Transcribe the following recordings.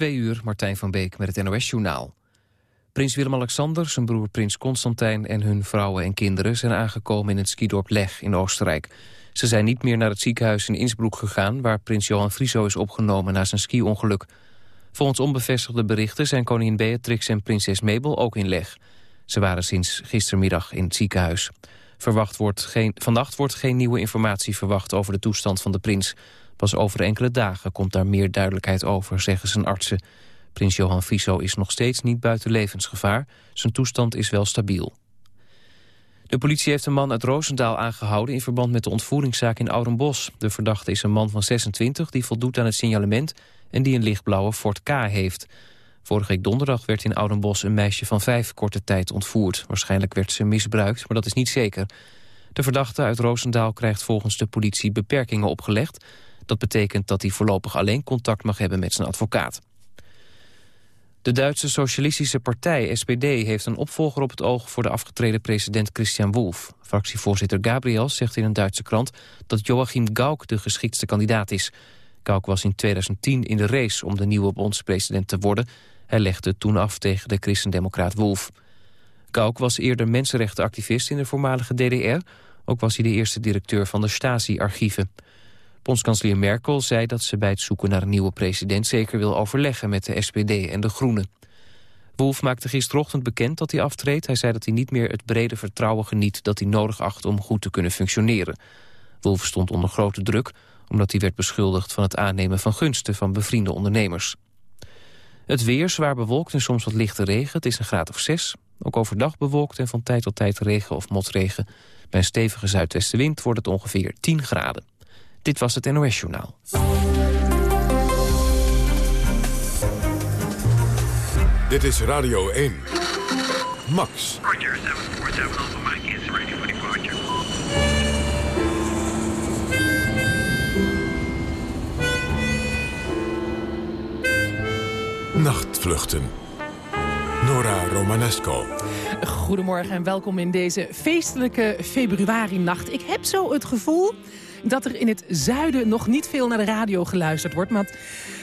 Twee uur, Martijn van Beek met het NOS-journaal. Prins Willem-Alexander, zijn broer prins Constantijn... en hun vrouwen en kinderen zijn aangekomen in het skidorp Leg in Oostenrijk. Ze zijn niet meer naar het ziekenhuis in Innsbruck gegaan... waar prins Johan Frieso is opgenomen na zijn ski-ongeluk. Volgens onbevestigde berichten zijn koningin Beatrix en prinses Mabel ook in Leg. Ze waren sinds gistermiddag in het ziekenhuis. Verwacht wordt geen, vannacht wordt geen nieuwe informatie verwacht over de toestand van de prins... Pas over enkele dagen komt daar meer duidelijkheid over, zeggen zijn artsen. Prins Johan Friso is nog steeds niet buiten levensgevaar. Zijn toestand is wel stabiel. De politie heeft een man uit Roosendaal aangehouden... in verband met de ontvoeringszaak in Oudenbos. De verdachte is een man van 26 die voldoet aan het signalement... en die een lichtblauwe Ford K heeft. Vorige week donderdag werd in Oudenbos een meisje van vijf korte tijd ontvoerd. Waarschijnlijk werd ze misbruikt, maar dat is niet zeker. De verdachte uit Roosendaal krijgt volgens de politie beperkingen opgelegd... Dat betekent dat hij voorlopig alleen contact mag hebben met zijn advocaat. De Duitse Socialistische Partij, SPD, heeft een opvolger op het oog... voor de afgetreden president Christian Wolff. Fractievoorzitter Gabriel zegt in een Duitse krant... dat Joachim Gauck de geschiktste kandidaat is. Gauck was in 2010 in de race om de nieuwe bondspresident te worden. Hij legde toen af tegen de christendemocraat Wolff. Gauck was eerder mensenrechtenactivist in de voormalige DDR. Ook was hij de eerste directeur van de Stasi-archieven. Bondskanselier Merkel zei dat ze bij het zoeken naar een nieuwe president... zeker wil overleggen met de SPD en de Groenen. Wolf maakte gisterochtend bekend dat hij aftreedt. Hij zei dat hij niet meer het brede vertrouwen geniet... dat hij nodig acht om goed te kunnen functioneren. Wolf stond onder grote druk... omdat hij werd beschuldigd van het aannemen van gunsten... van bevriende ondernemers. Het weer zwaar bewolkt en soms wat lichte regen. Het is een graad of zes. Ook overdag bewolkt en van tijd tot tijd regen of motregen. Bij een stevige zuidwestenwind wordt het ongeveer 10 graden. Dit was het NOS Journaal. Dit is Radio 1. Max. Roger, 747 Alpha Mike is ready for departure. Nachtvluchten. Nora Romanesco. Goedemorgen en welkom in deze feestelijke februari-nacht. Ik heb zo het gevoel dat er in het zuiden nog niet veel naar de radio geluisterd wordt. Maar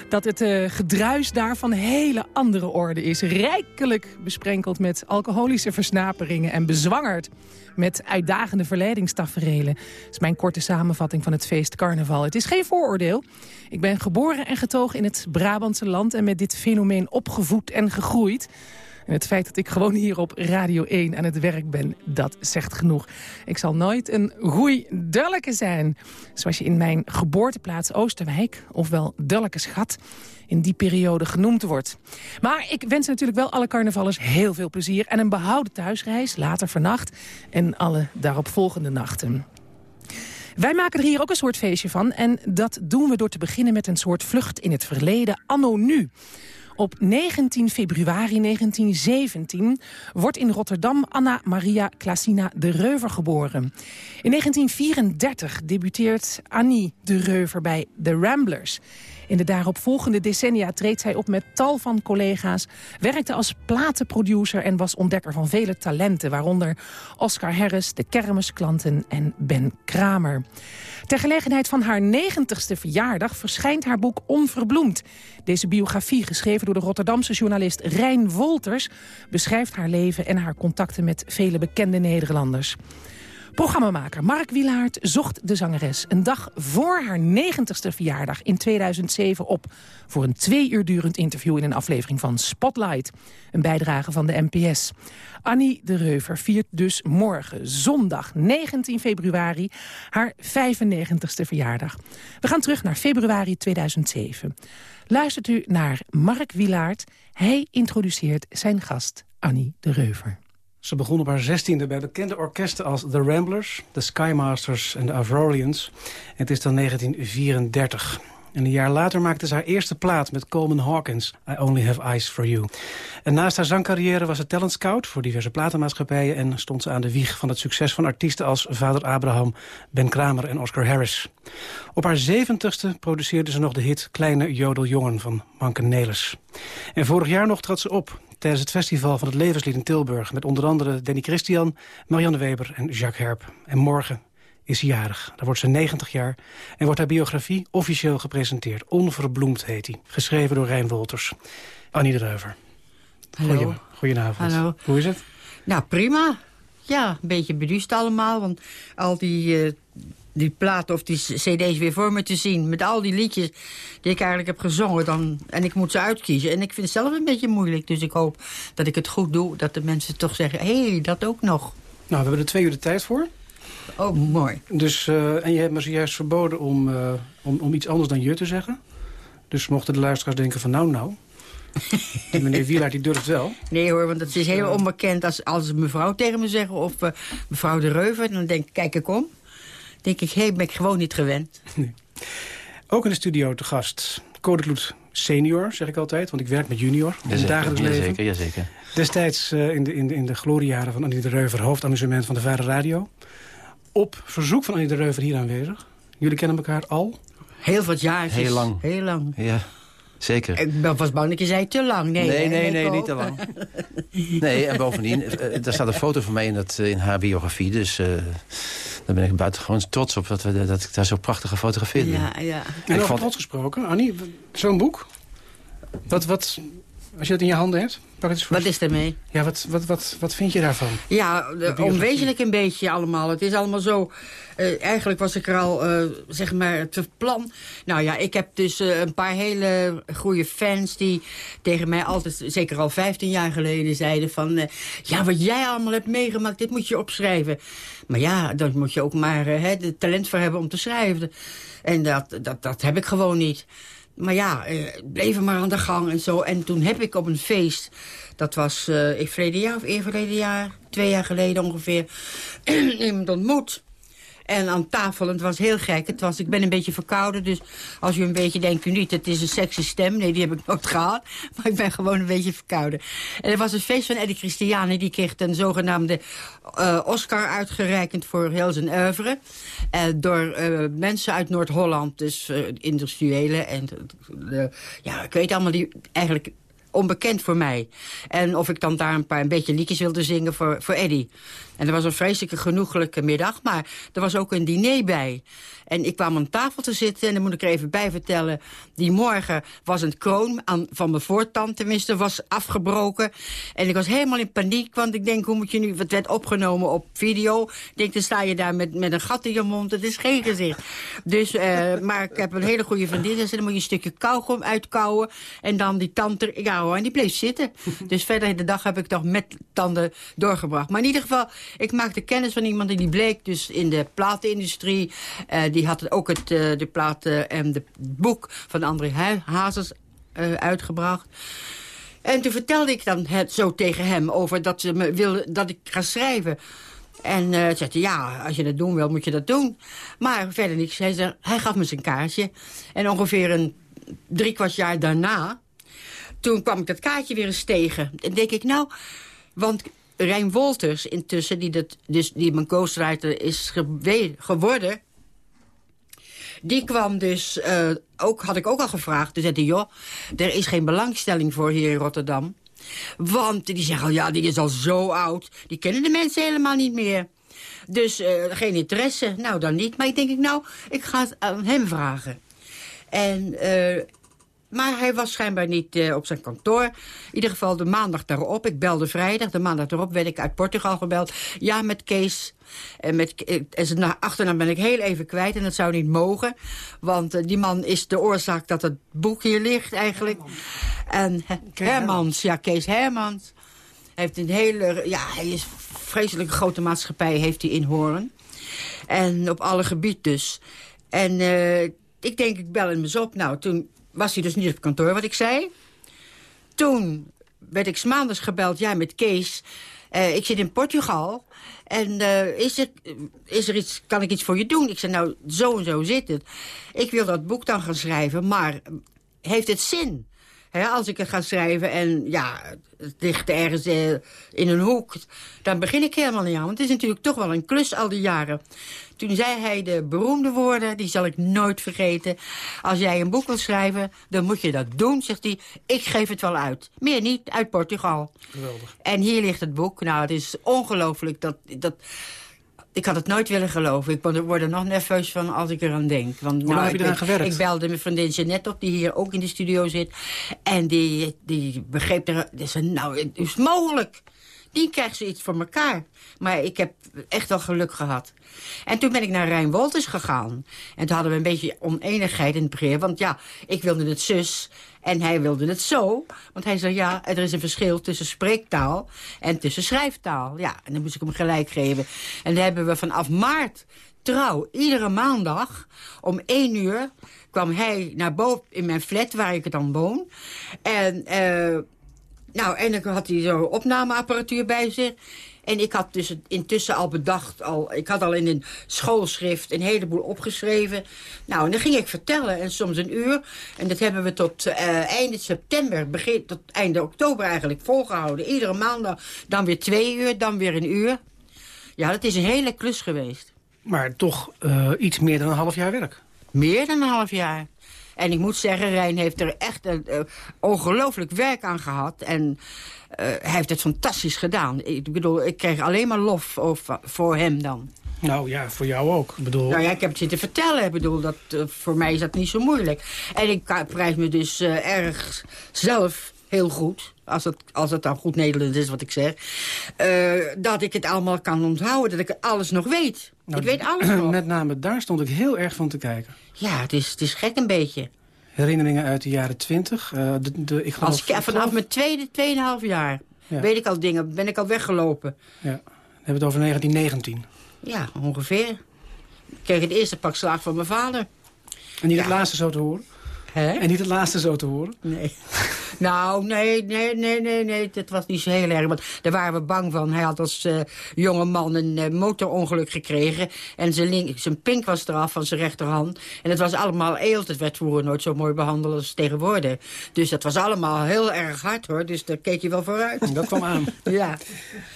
dat het uh, gedruis daar van hele andere orde is. Rijkelijk besprenkeld met alcoholische versnaperingen en bezwangerd met uitdagende verleidingstaferelen. Dat is mijn korte samenvatting van het feest carnaval. Het is geen vooroordeel. Ik ben geboren en getogen in het Brabantse land... en met dit fenomeen opgevoed en gegroeid. En het feit dat ik gewoon hier op Radio 1 aan het werk ben, dat zegt genoeg. Ik zal nooit een goeie dulleke zijn. Zoals je in mijn geboorteplaats Oosterwijk, ofwel dulleke schat in die periode genoemd wordt. Maar ik wens natuurlijk wel alle carnavallers heel veel plezier... en een behouden thuisreis, later vannacht en alle daaropvolgende nachten. Wij maken er hier ook een soort feestje van. En dat doen we door te beginnen met een soort vlucht in het verleden, anno nu. Op 19 februari 1917 wordt in Rotterdam Anna Maria Klasina de Reuver geboren. In 1934 debuteert Annie de Reuver bij The Ramblers. In de daaropvolgende decennia treedt zij op met tal van collega's... werkte als platenproducer en was ontdekker van vele talenten... waaronder Oscar Harris, de Kermisklanten en Ben Kramer. Ter gelegenheid van haar 90ste verjaardag verschijnt haar boek Onverbloemd. Deze biografie, geschreven door de Rotterdamse journalist Rijn Wolters... beschrijft haar leven en haar contacten met vele bekende Nederlanders. Programmamaker Mark Wielaert zocht de zangeres een dag voor haar 90ste verjaardag in 2007 op... voor een twee uur durend interview in een aflevering van Spotlight. Een bijdrage van de NPS. Annie de Reuver viert dus morgen, zondag 19 februari, haar 95ste verjaardag. We gaan terug naar februari 2007. Luistert u naar Mark Wielaert. Hij introduceert zijn gast Annie de Reuver. Ze begon op haar zestiende bij bekende orkesten als The Ramblers, The Skymasters en de Avrorians. Het is dan 1934. En een jaar later maakte ze haar eerste plaat met Coleman Hawkins, I Only Have Eyes For You. En naast haar zangcarrière was ze talent scout voor diverse platenmaatschappijen... en stond ze aan de wieg van het succes van artiesten als Vader Abraham, Ben Kramer en Oscar Harris. Op haar zeventigste produceerde ze nog de hit Kleine Jodeljongen van Manke Nelis. En vorig jaar nog trad ze op tijdens het festival van het Levenslied in Tilburg... met onder andere Danny Christian, Marianne Weber en Jacques Herp. En morgen is jarig. Daar wordt ze 90 jaar en wordt haar biografie officieel gepresenteerd. Onverbloemd heet hij. Geschreven door Rijn Wolters. Annie de Reuver. Hallo. Goedenavond. Hallo. Hoe is het? Nou, prima. Ja, een beetje beduust allemaal. Want al die, eh, die platen of die cd's weer voor me te zien... met al die liedjes die ik eigenlijk heb gezongen... Dan, en ik moet ze uitkiezen. En ik vind het zelf een beetje moeilijk. Dus ik hoop dat ik het goed doe. Dat de mensen toch zeggen... hé, hey, dat ook nog. Nou, we hebben er twee uur de tijd voor. Oh, mooi. Dus, eh, en je hebt me zojuist verboden om, eh, om, om iets anders dan je te zeggen. Dus mochten de luisteraars denken van nou nou... die meneer Wielaert die durft wel. Nee hoor, want het is heel onbekend als, als mevrouw tegen me zeggen... of eh, mevrouw de Reuver, dan denk ik, kijk ik om. Denk ik, hé, hey, ben ik gewoon niet gewend. Ook in de studio te gast. Code Kloet senior, zeg ik altijd, want ik werk met junior in het dagelijks leven. Jazeker, jazeker. Destijds eh, in, de, in, de, in de gloriejaren van Annie de Reuver, hoofdamusement van de Varen Radio. Op verzoek van Annie de Reuver hier aanwezig. Jullie kennen elkaar al? Heel wat jaar. Heel lang. Heel lang. Ja, zeker. Ik ben- was bang dat je zei te lang. Nee, Nee, nee, nee, niet te lang. Nee, en bovendien, eh, er staat een foto van mij in, dat, eh, in haar biografie. Dus eh, daar ben ik buitengewoon trots op dat, we, dat ik daar zo prachtig gefotografeerd ben. Ja, ja. En Ik over vond- trots gesproken, Annie, zo'n boek. Wat, wat, als je het in je handen hebt, pak het eens voor. Wat is ermee? Ja, wat, wat, wat, wat vind je daarvan? Ja, biografie. onwezenlijk een beetje allemaal. Het is allemaal zo... eh, eigenlijk was ik er al, eh, zeg maar, te plan. Nou ja, ik heb dus eh, een paar hele goede fans... die tegen mij altijd, zeker al 15 jaar geleden, zeiden van... eh, ja, wat jij allemaal hebt meegemaakt, dit moet je opschrijven. Maar ja, daar moet je ook maar eh, de talent voor hebben om te schrijven. En dat, dat, dat heb ik gewoon niet. Maar ja, eh, bleven maar aan de gang en zo. En toen heb ik op een feest, dat was ik verleden jaar of eer verleden jaar, twee jaar geleden ongeveer, iemand ontmoet. En aan tafel, en het was heel gek. Het was, ik ben een beetje verkouden, dus als u een beetje denkt, u niet, het is een sexy stem. Nee, die heb ik nooit gehad. Maar ik ben gewoon een beetje verkouden. En er was een feest van Eddie Christiani, die kreeg een zogenaamde eh, Oscar uitgereikt voor heel zijn oeuvre. Eh, door eh, mensen uit Noord-Holland, dus industriëlen. En ja, ik weet allemaal die eigenlijk onbekend voor mij. En of ik dan daar een paar een beetje liedjes wilde zingen voor, voor Eddie. En er was een vreselijke genoeglijke middag, maar er was ook een diner bij. En ik kwam aan tafel te zitten en dan moet ik er even bij vertellen. Die morgen was een kroon aan, van mijn voortand tenminste, was afgebroken. En ik was helemaal in paniek, want ik denk, hoe moet je nu... Het werd opgenomen op video. Ik denk, dan sta je daar met, met een gat in je mond. Het is geen gezicht. Dus, eh, maar ik heb een hele goede vriendin. Dus dan moet je een stukje kauwgom uitkouwen. En dan die tand er... Ja hoor, en die bleef zitten. Dus verder de dag heb ik toch met tanden doorgebracht. Maar in ieder geval, ik maakte kennis van iemand... die bleek dus in de platenindustrie... eh, die had ook het, eh, de platen en het boek van André Hazes eh, uitgebracht. En toen vertelde ik dan het zo tegen hem over dat ze me wilden dat ik ga schrijven. En eh zei hij, ja, als je dat doen wil, moet je dat doen. Maar verder niks. Hij, zei, hij gaf me zijn kaartje. En ongeveer een drie kwart jaar daarna... toen kwam ik dat kaartje weer eens tegen. En denk ik, nou... Want Rijn Wolters intussen, die, dat, dus, die mijn is geworden... Die kwam dus, eh, ook, had ik ook al gevraagd. Toen zei hij, joh, er is geen belangstelling voor hier in Rotterdam. Want die zeggen al, ja, die is al zo oud. Die kennen de mensen helemaal niet meer. Dus eh, geen interesse. Nou, dan niet. Maar ik denk, ik, nou, ik ga het aan hem vragen. En, eh, maar hij was schijnbaar niet eh, op zijn kantoor. In ieder geval de maandag daarop. Ik belde vrijdag. De maandag daarop werd ik uit Portugal gebeld. Ja, met Kees. En, met, eh, en zijn na- achternaam ben ik heel even kwijt. En dat zou niet mogen. Want eh, die man is de oorzaak dat het boek hier ligt eigenlijk. En Hermans, ja, Kees Hermans. Hij heeft een hele... Ja, hij is vreselijk grote maatschappij, heeft hij in Hoorn. En op alle gebied dus. En ik denk, ik bel hem eens op. Nou, toen was hij dus niet op kantoor, wat ik zei. Toen werd ik maandags gebeld, ja, met Kees. Eh, ik zit in Portugal. En eh, is, er, is er iets, kan ik iets voor je doen? Ik zei, nou, zo en zo zit het. Ik wil dat boek dan gaan schrijven, maar heeft het zin? Hè, als ik het ga schrijven en ja, het ligt ergens eh, in een hoek... dan begin ik helemaal niet aan. Want het is natuurlijk toch wel een klus al die jaren. Toen zei hij de beroemde woorden, die zal ik nooit vergeten. Als jij een boek wil schrijven, dan moet je dat doen, zegt hij. Ik geef het wel uit. Meer niet, uit Portugal. Geweldig. En hier ligt het boek. Nou, het is ongelooflijk dat... dat Ik had het nooit willen geloven. Ik word- er nog nerveus van als ik eraan denk. Want, lang heb je ik, eraan gewerkt? Ik belde mijn vriendin Jeannette op, die hier ook in de studio zit. En die, die begreep er... Die zei, nou, het is mogelijk. Die krijgt zoiets voor elkaar. Maar ik heb echt wel geluk gehad. En toen ben ik naar Rijn Wolters gegaan. En toen hadden we een beetje oneenigheid in het begin. Want ja, ik wilde het zus en hij wilde het zo. Want hij zei, ja, er is een verschil tussen spreektaal en tussen schrijftaal. Ja, en dan moest ik hem gelijk geven. En dan hebben we vanaf maart trouw, iedere maandag om één uur kwam hij naar boven in mijn flat waar ik dan woon. En, eh, nou, en dan had hij zo opnameapparatuur bij zich. En ik had dus intussen al bedacht, al, ik had al in een schoolschrift een heleboel opgeschreven. Nou, en dan ging ik vertellen, en soms een uur. En dat hebben we tot eh einde september, begin, tot einde oktober eigenlijk volgehouden. Iedere maandag, dan weer twee uur, dan weer een uur. Ja, dat is een hele klus geweest. Maar toch eh, iets meer dan een half jaar werk. Meer dan een half jaar. En ik moet zeggen, Rijn heeft er echt een eh, ongelooflijk werk aan gehad. En eh, hij heeft het fantastisch gedaan. Ik bedoel, ik kreeg alleen maar lof over, voor hem dan. Nou ja, voor jou ook. Ik bedoel, Nou ja, ik heb het zitten vertellen. Ik bedoel, dat, eh, voor mij is dat niet zo moeilijk. En ik prijs me dus eh, erg zelf heel goed. Als het, als het dan goed Nederlands is wat ik zeg. eh, dat ik het allemaal kan onthouden. Dat ik alles nog weet. Nou, ik weet alles nog. Met name daar stond ik heel erg van te kijken. Ja, het is, het is gek een beetje. Herinneringen uit de jaren twintig. eh, de, de, ik geloof, Als ik, vanaf mijn tweede, tweeënhalf jaar Ja. weet ik al dingen, ben ik al weggelopen. Ja, dan hebben we het over 1919. Ja, ongeveer. Ik kreeg het eerste pak slaag van mijn vader. En niet Ja. het laatste zo te horen. Hè? En niet het laatste zo te horen. Nee. nou, nee, nee, nee, nee, nee. Dat was niet zo heel erg. Want daar waren we bang van. Hij had als eh, jonge man een eh, motorongeluk gekregen. En zijn, link, zijn pink was eraf van zijn rechterhand. En het was allemaal eelt. Het werd vroeger nooit zo mooi behandeld als tegenwoordig. Dus dat was allemaal heel erg hard, hoor. Dus daar keek je wel vooruit. Dat kwam aan. ja.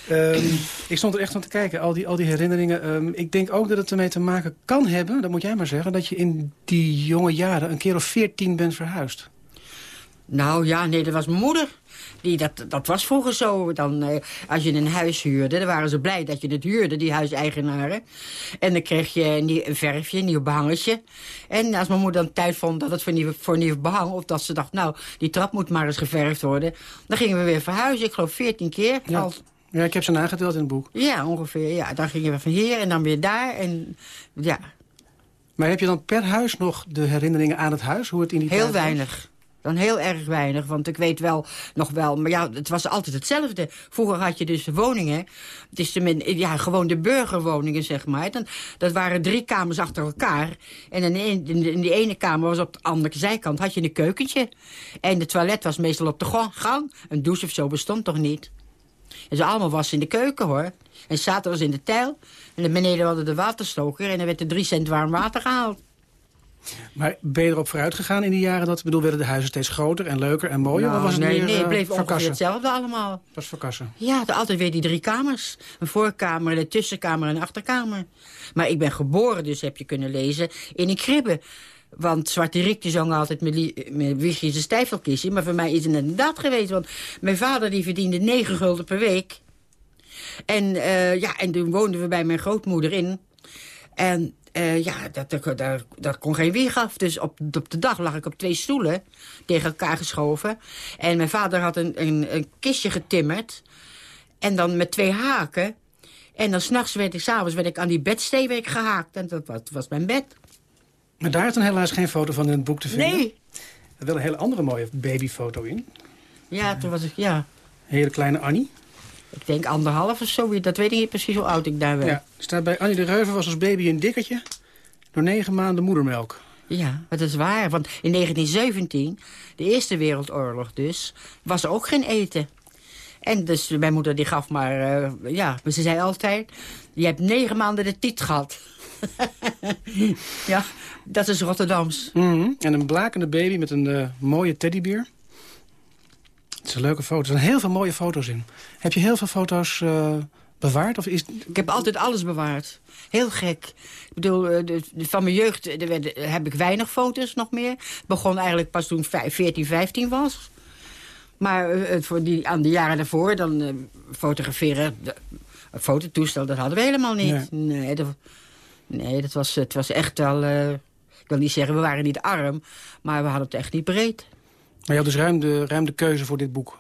Ehm, ik stond er echt van te kijken, al die, al die herinneringen. Ehm, ik denk ook dat het ermee te maken kan hebben, dat moet jij maar zeggen... dat je in die jonge jaren een keer of veertien bent verhuisd. Nou ja, nee, dat was mijn moeder. Die, dat, dat was vroeger zo. Dan, eh, als je een huis huurde, dan waren ze blij dat je het huurde, die huiseigenaren. En dan kreeg je een, nieuw- een verfje, een nieuw behangetje. En als mijn moeder dan tijd vond dat het voor nieuw, voor nieuw behang... of dat ze dacht, nou, die trap moet maar eens geverfd worden... dan gingen we weer verhuizen. Ik geloof veertien keer. Ja. Ja, ik heb ze nageteld in het boek. ja, ongeveer. Ja. Dan gingen we van hier en dan weer daar. En ja, Maar heb je dan per huis nog de herinneringen aan het huis? Hoe het in die Heel was? weinig. Dan heel erg weinig, want ik weet wel nog wel... maar ja, het was altijd hetzelfde. Vroeger had je dus woningen. Het is de, ja, gewoon de burgerwoningen, zeg maar. Dan, dat waren drie kamers achter elkaar. En in, een- in, die ene kamer was op de andere zijkant had je een keukentje. En de toilet was meestal op de ga- gang. Een douche of zo bestond toch niet. En ze allemaal was in de keuken, hoor. En zaten was in de tijl. En dan beneden hadden de waterstoker. En dan werd er drie cent warm water gehaald. Maar ben je erop vooruit gegaan in die jaren? Dat, ik bedoel, werden de huizen steeds groter en leuker en mooier? Nou, of was het nee, meer nee, het eh, bleef ongeveer verkassen? hetzelfde allemaal. was verkassen. Ja, er altijd weer die drie kamers. Een voorkamer, een tussenkamer en een achterkamer. Maar ik ben geboren, dus heb je kunnen lezen, in een kribbe. Want Zwarte Riek die zong altijd met, Wiegje zijn stijfelkistje. Maar voor mij is het inderdaad geweest. Want mijn vader die verdiende 9 gulden per week. En, eh, ja, en toen woonden we bij mijn grootmoeder in. En eh, ja, dat, dat, dat kon geen wieg af. Dus op, op de dag lag ik op twee stoelen tegen elkaar geschoven. En mijn vader had een, een, een kistje getimmerd. En dan met twee haken. En dan s'nachts werd ik, s'avonds werd ik aan die bedstee werd gehaakt. En dat was, was mijn bed. Maar daar is dan helaas geen foto van in het boek te vinden. Nee. Er wel een hele andere mooie babyfoto in. Ja, toen was ik, ja. Hele kleine Annie. Ik denk anderhalf of zo. Dat weet ik niet precies hoe oud ik daar ben. Ja, Ja, staat bij Annie de Reuver was als baby een dikkertje. Door negen maanden moedermelk. maar dat is waar. Want in 1917, de Eerste Wereldoorlog dus, was er ook geen eten. En dus mijn moeder die gaf maar, eh, ja, maar ze zei altijd... je hebt negen maanden de tiet gehad. ja, dat is Rotterdams. Mhm. En een blakende baby met een eh, mooie teddybeer. Het is een leuke foto. Er zijn heel veel mooie foto's in. Heb je heel veel foto's eh, bewaard? Of is... Ik heb altijd alles bewaard. Heel gek. Ik bedoel, eh, de, de- van mijn jeugd eh, werden- heb ik weinig foto's nog meer. Het begon eigenlijk pas toen ik vij- 14, 15 was. Maar het voor die, aan de jaren daarvoor, dan fotograferen... de- Een fototoestel, dat hadden we helemaal niet. Nee, dat, nee, dat was, het was echt wel... ik wil niet zeggen, we waren niet arm, maar we hadden het echt niet breed. Maar je had dus ruim de, ruim de keuze voor dit boek.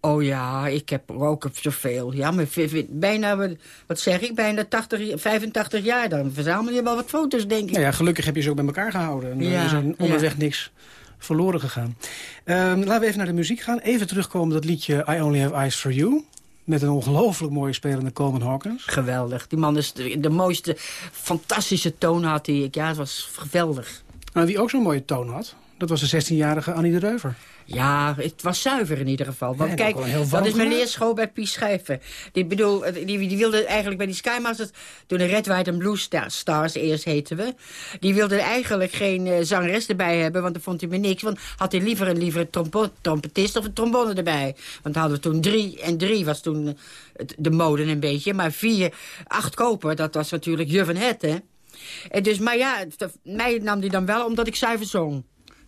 Oh ja, ik heb er ook zoveel. Ja, maar bijna, wat zeg ik, bijna 80, 85 jaar. Dan verzamel je wel wat foto's, denk ik. Nou ja, gelukkig heb je ze ook bij elkaar gehouden. En, eh, Ja, er zijn onderweg ja. niks verloren gegaan. Ehm, laten we even naar de muziek gaan. Even terugkomen op dat liedje I Only Have Eyes For You. Met een ongelooflijk mooie spelende Coleman Hawkins. Geweldig. Die man is de, de mooiste, fantastische toon had hij. Ja, het was geweldig. Maar wie ook zo'n mooie toon had, dat was de 16-jarige Annie de Reuver. Ja, het was zuiver in ieder geval. Want Ja, kijk, dat is mijn leerschool bij Pies Schijven. Die, bedoel, eh, die, die wilde eigenlijk bij die Skymasters... toen de Red, White en Blue Sta- Stars eerst heten we... die wilde eigenlijk geen eh, zangeres erbij hebben... want dan vond hij me niks. Want had hij liever een liever een trompetist of een trombone erbij. Want hadden we toen drie. En drie was toen eh, de mode een beetje. Maar vier, acht koper, dat was natuurlijk je van het, hè. En dus, maar ja, mij nam die dan wel omdat ik zuiver zong.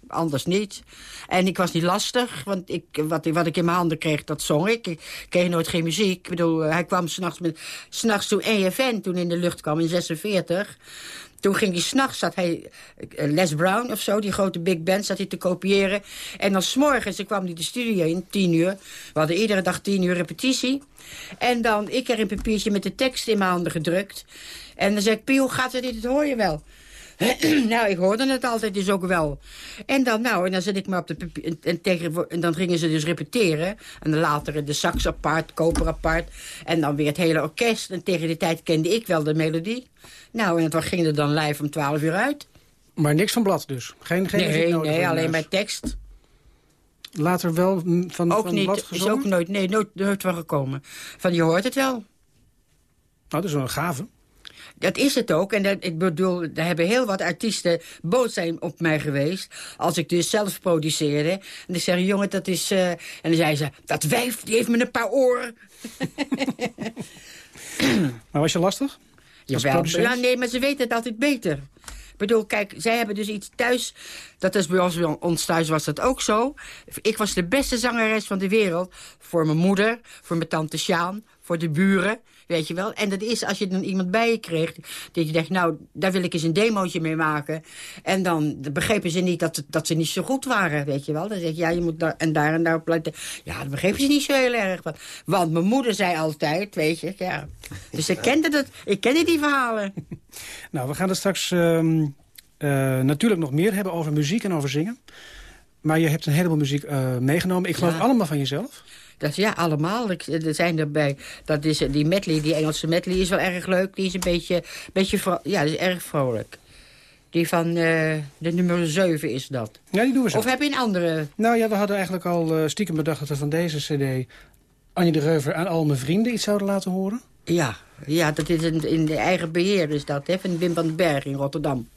Anders niet. En ik was niet lastig, want ik, wat, wat ik in mijn handen kreeg, dat zong ik. Ik kreeg nooit geen muziek. Ik bedoel, hij kwam s'nachts met... S'nachts toen EFN toen in de lucht kwam, in 46... Toen ging hij s'nachts, zat hij, eh, Les Brown of zo, die grote big band, zat hij te kopiëren. En dan s'morgens, kwam hij de studio in, tien uur. We hadden iedere dag tien uur repetitie. En dan, ik kreeg een papiertje met de tekst in mijn handen gedrukt. En dan zei ik, Pio, gaat het dat hoor je wel. nou, ik hoorde het altijd dus ook wel. En dan, nou, en dan zit ik maar op de. En, en tegen, en dan gingen ze dus repeteren. En dan later de sax apart, koper apart. En dan weer het hele orkest. En tegen die tijd kende ik wel de melodie. Nou, en het ging er dan live om 12 uur uit. Maar niks van blad dus. Geen, geen Nee, nodig nee, alleen maar tekst. Later wel van, Ook van niet, blad is gezongen? ook nooit, nee, nooit, nooit van gekomen. Van, je hoort het wel. Nou, dat is wel een gave. Dat is het ook. En dat, ik bedoel, er hebben heel wat artiesten boos zijn op mij geweest. Als ik dus zelf produceerde. En dan zeggen jongen, dat is... eh, en dan zei ze, dat wijf, die heeft me een paar oren. Maar was je lastig? Jawel, ja, nee, maar ze weten het altijd beter. Ik bedoel, kijk, zij hebben dus iets thuis. Dat is bij ons, bij ons thuis was dat ook zo. Ik was de beste zangeres van de wereld. Voor mijn moeder, voor mijn tante Sjaan, voor de buren. Weet je wel? En dat is als je dan iemand bij je kreeg... dat je denkt, nou, daar wil ik eens een demootje mee maken. En dan begrepen ze niet dat, dat ze niet zo goed waren, weet je wel. Dan zeg je, ja, je moet daar en daar en daar op letten. Ja, dat begrepen ze niet zo heel erg. Want, want mijn moeder zei altijd, weet je, ja. Dus ik kende, dat, ik kende die verhalen. Nou, we gaan er straks ehm, eh, natuurlijk nog meer hebben over muziek en over zingen. Maar je hebt een heleboel muziek eh, meegenomen. Ik geloof Ja. allemaal van jezelf. Dat, is- ja, allemaal. Ik, er zijn erbij. Dat is, eh, die medley, die Engelse medley is wel erg leuk. Die is een beetje, beetje ja, is erg vrolijk. Die van eh, de nummer 7 is dat. Ja, die doen we zo. Of heb je een andere? Nou ja, we hadden eigenlijk al eh, stiekem bedacht dat we van deze cd... Annie de Reuver aan al mijn vrienden iets zouden laten horen. Ja, ja dat is in, in de eigen beheer is dat, hè, van Wim van den Berg in Rotterdam.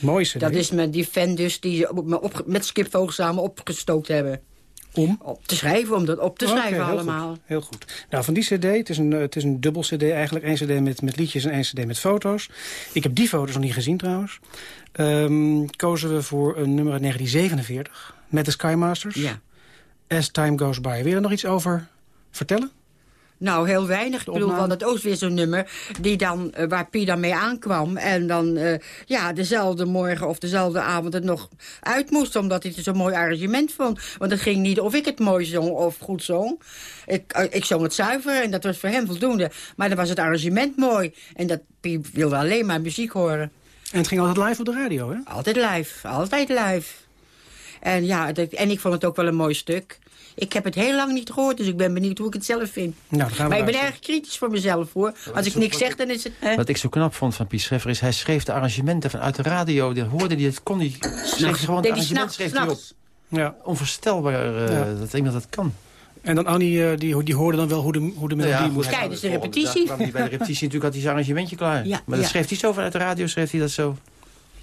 Mooie cd. Dat is met die fan dus die ze op- me op, met Skip Vogel samen opgestookt hebben. Om? Op te schrijven, om dat op te schrijven heel allemaal. Goed, heel goed. Nou, van die cd, het is een, het is een dubbel cd eigenlijk. Eén cd met, met liedjes en één cd met foto's. Ik heb die foto's nog niet gezien trouwens. Ehm, kozen we voor een nummer uit 1947 met de Skymasters. Ja. As Time Goes By. Wil je er nog iets over vertellen? Nou, heel weinig. Ik bedoel, want het ook weer zo'n nummer die dan, eh, waar Pie dan mee aankwam. En dan eh, ja, dezelfde morgen of dezelfde avond het nog uit moest. Omdat hij het zo'n mooi arrangement vond. Want het ging niet of ik het mooi zong of goed zong. Ik, eh, ik zong het zuiver en dat was voor hem voldoende. Maar dan was het arrangement mooi. En dat Pie wilde alleen maar muziek horen. En het ging altijd live op de radio, hè? Altijd live, altijd live. En ja, dat- en ik vond het ook wel een mooi stuk. Ik heb het heel lang niet gehoord, dus ik ben benieuwd hoe ik het zelf vind. Nou, dan gaan we Maar ik ben erg kritisch voor mezelf, hoor. Als ik niks zeg, dan is het... hè? Wat ik zo knap vond van Piet Scheffer is... hij schreef de arrangementen vanuit de radio. Die hoorde die het kon hij... schreef gewoon het deed hij arrangement s'nachts, schreef hij op. Ja. Onvoorstelbaar eh, Ja. dat iemand dat kan. En dan Annie, eh, die, die hoorde dan wel hoe de, hoe de melodie Ja, moest. Dus de repetitie. dag kwam hij bij de repetitie natuurlijk had hij zijn arrangementje klaar. Ja, maar dat ja. schreef hij zo vanuit de radio, schreef hij dat zo.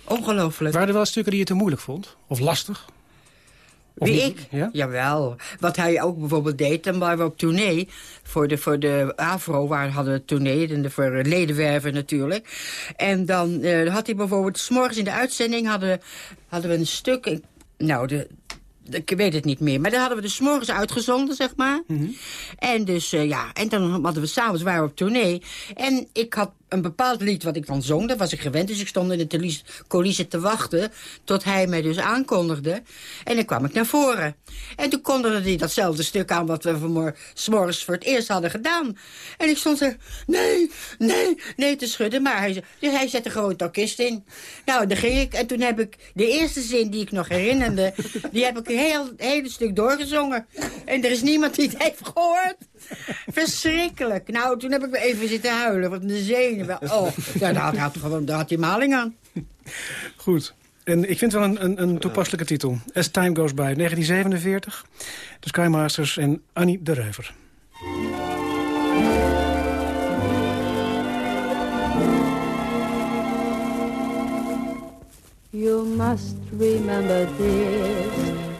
Ongelooflijk. Waren er wel stukken die je te moeilijk vond? Of lastig? Of Wie niet? ik? Ja? Jawel. Wat hij ook bijvoorbeeld deed, dan waren we op tournee. Voor de, voor de AVRO waar hadden we tournee, en de, voor ledenwerven natuurlijk. En dan eh, had hij bijvoorbeeld, s morgens in de uitzending hadden, hadden we een stuk... Nou, de, ik weet het niet meer. Maar dan hadden we dus morgens uitgezonden, zeg maar. En dus, eh, ja, en dan hadden we s'avonds waren we op tournee. En ik had een bepaald lied wat ik dan zong, dat was ik gewend. Dus ik stond in de coulissen te wachten tot hij mij dus aankondigde. En dan kwam ik naar voren. En toen kondigde hij datzelfde stuk aan wat we vanmorgen 's morgens voor het eerst hadden gedaan. En ik stond er, nee, nee, nee te schudden. Maar hij, dus hij zette gewoon het orkest in. Nou, daar ging ik. En toen heb ik de eerste zin die ik nog herinnerde... die heb ik heel, hele stuk doorgezongen. En er is niemand die het heeft gehoord. Verschrikkelijk. Nou, toen heb ik weer even zitten huilen. Want de zenuwen, oh, ja, daar, had, hij gewoon, daar had hij maling aan. Goed. En ik vind wel een, een, een toepasselijke titel. As Time Goes By, 1947. De Skymasters en Annie de Reuver. You must remember this.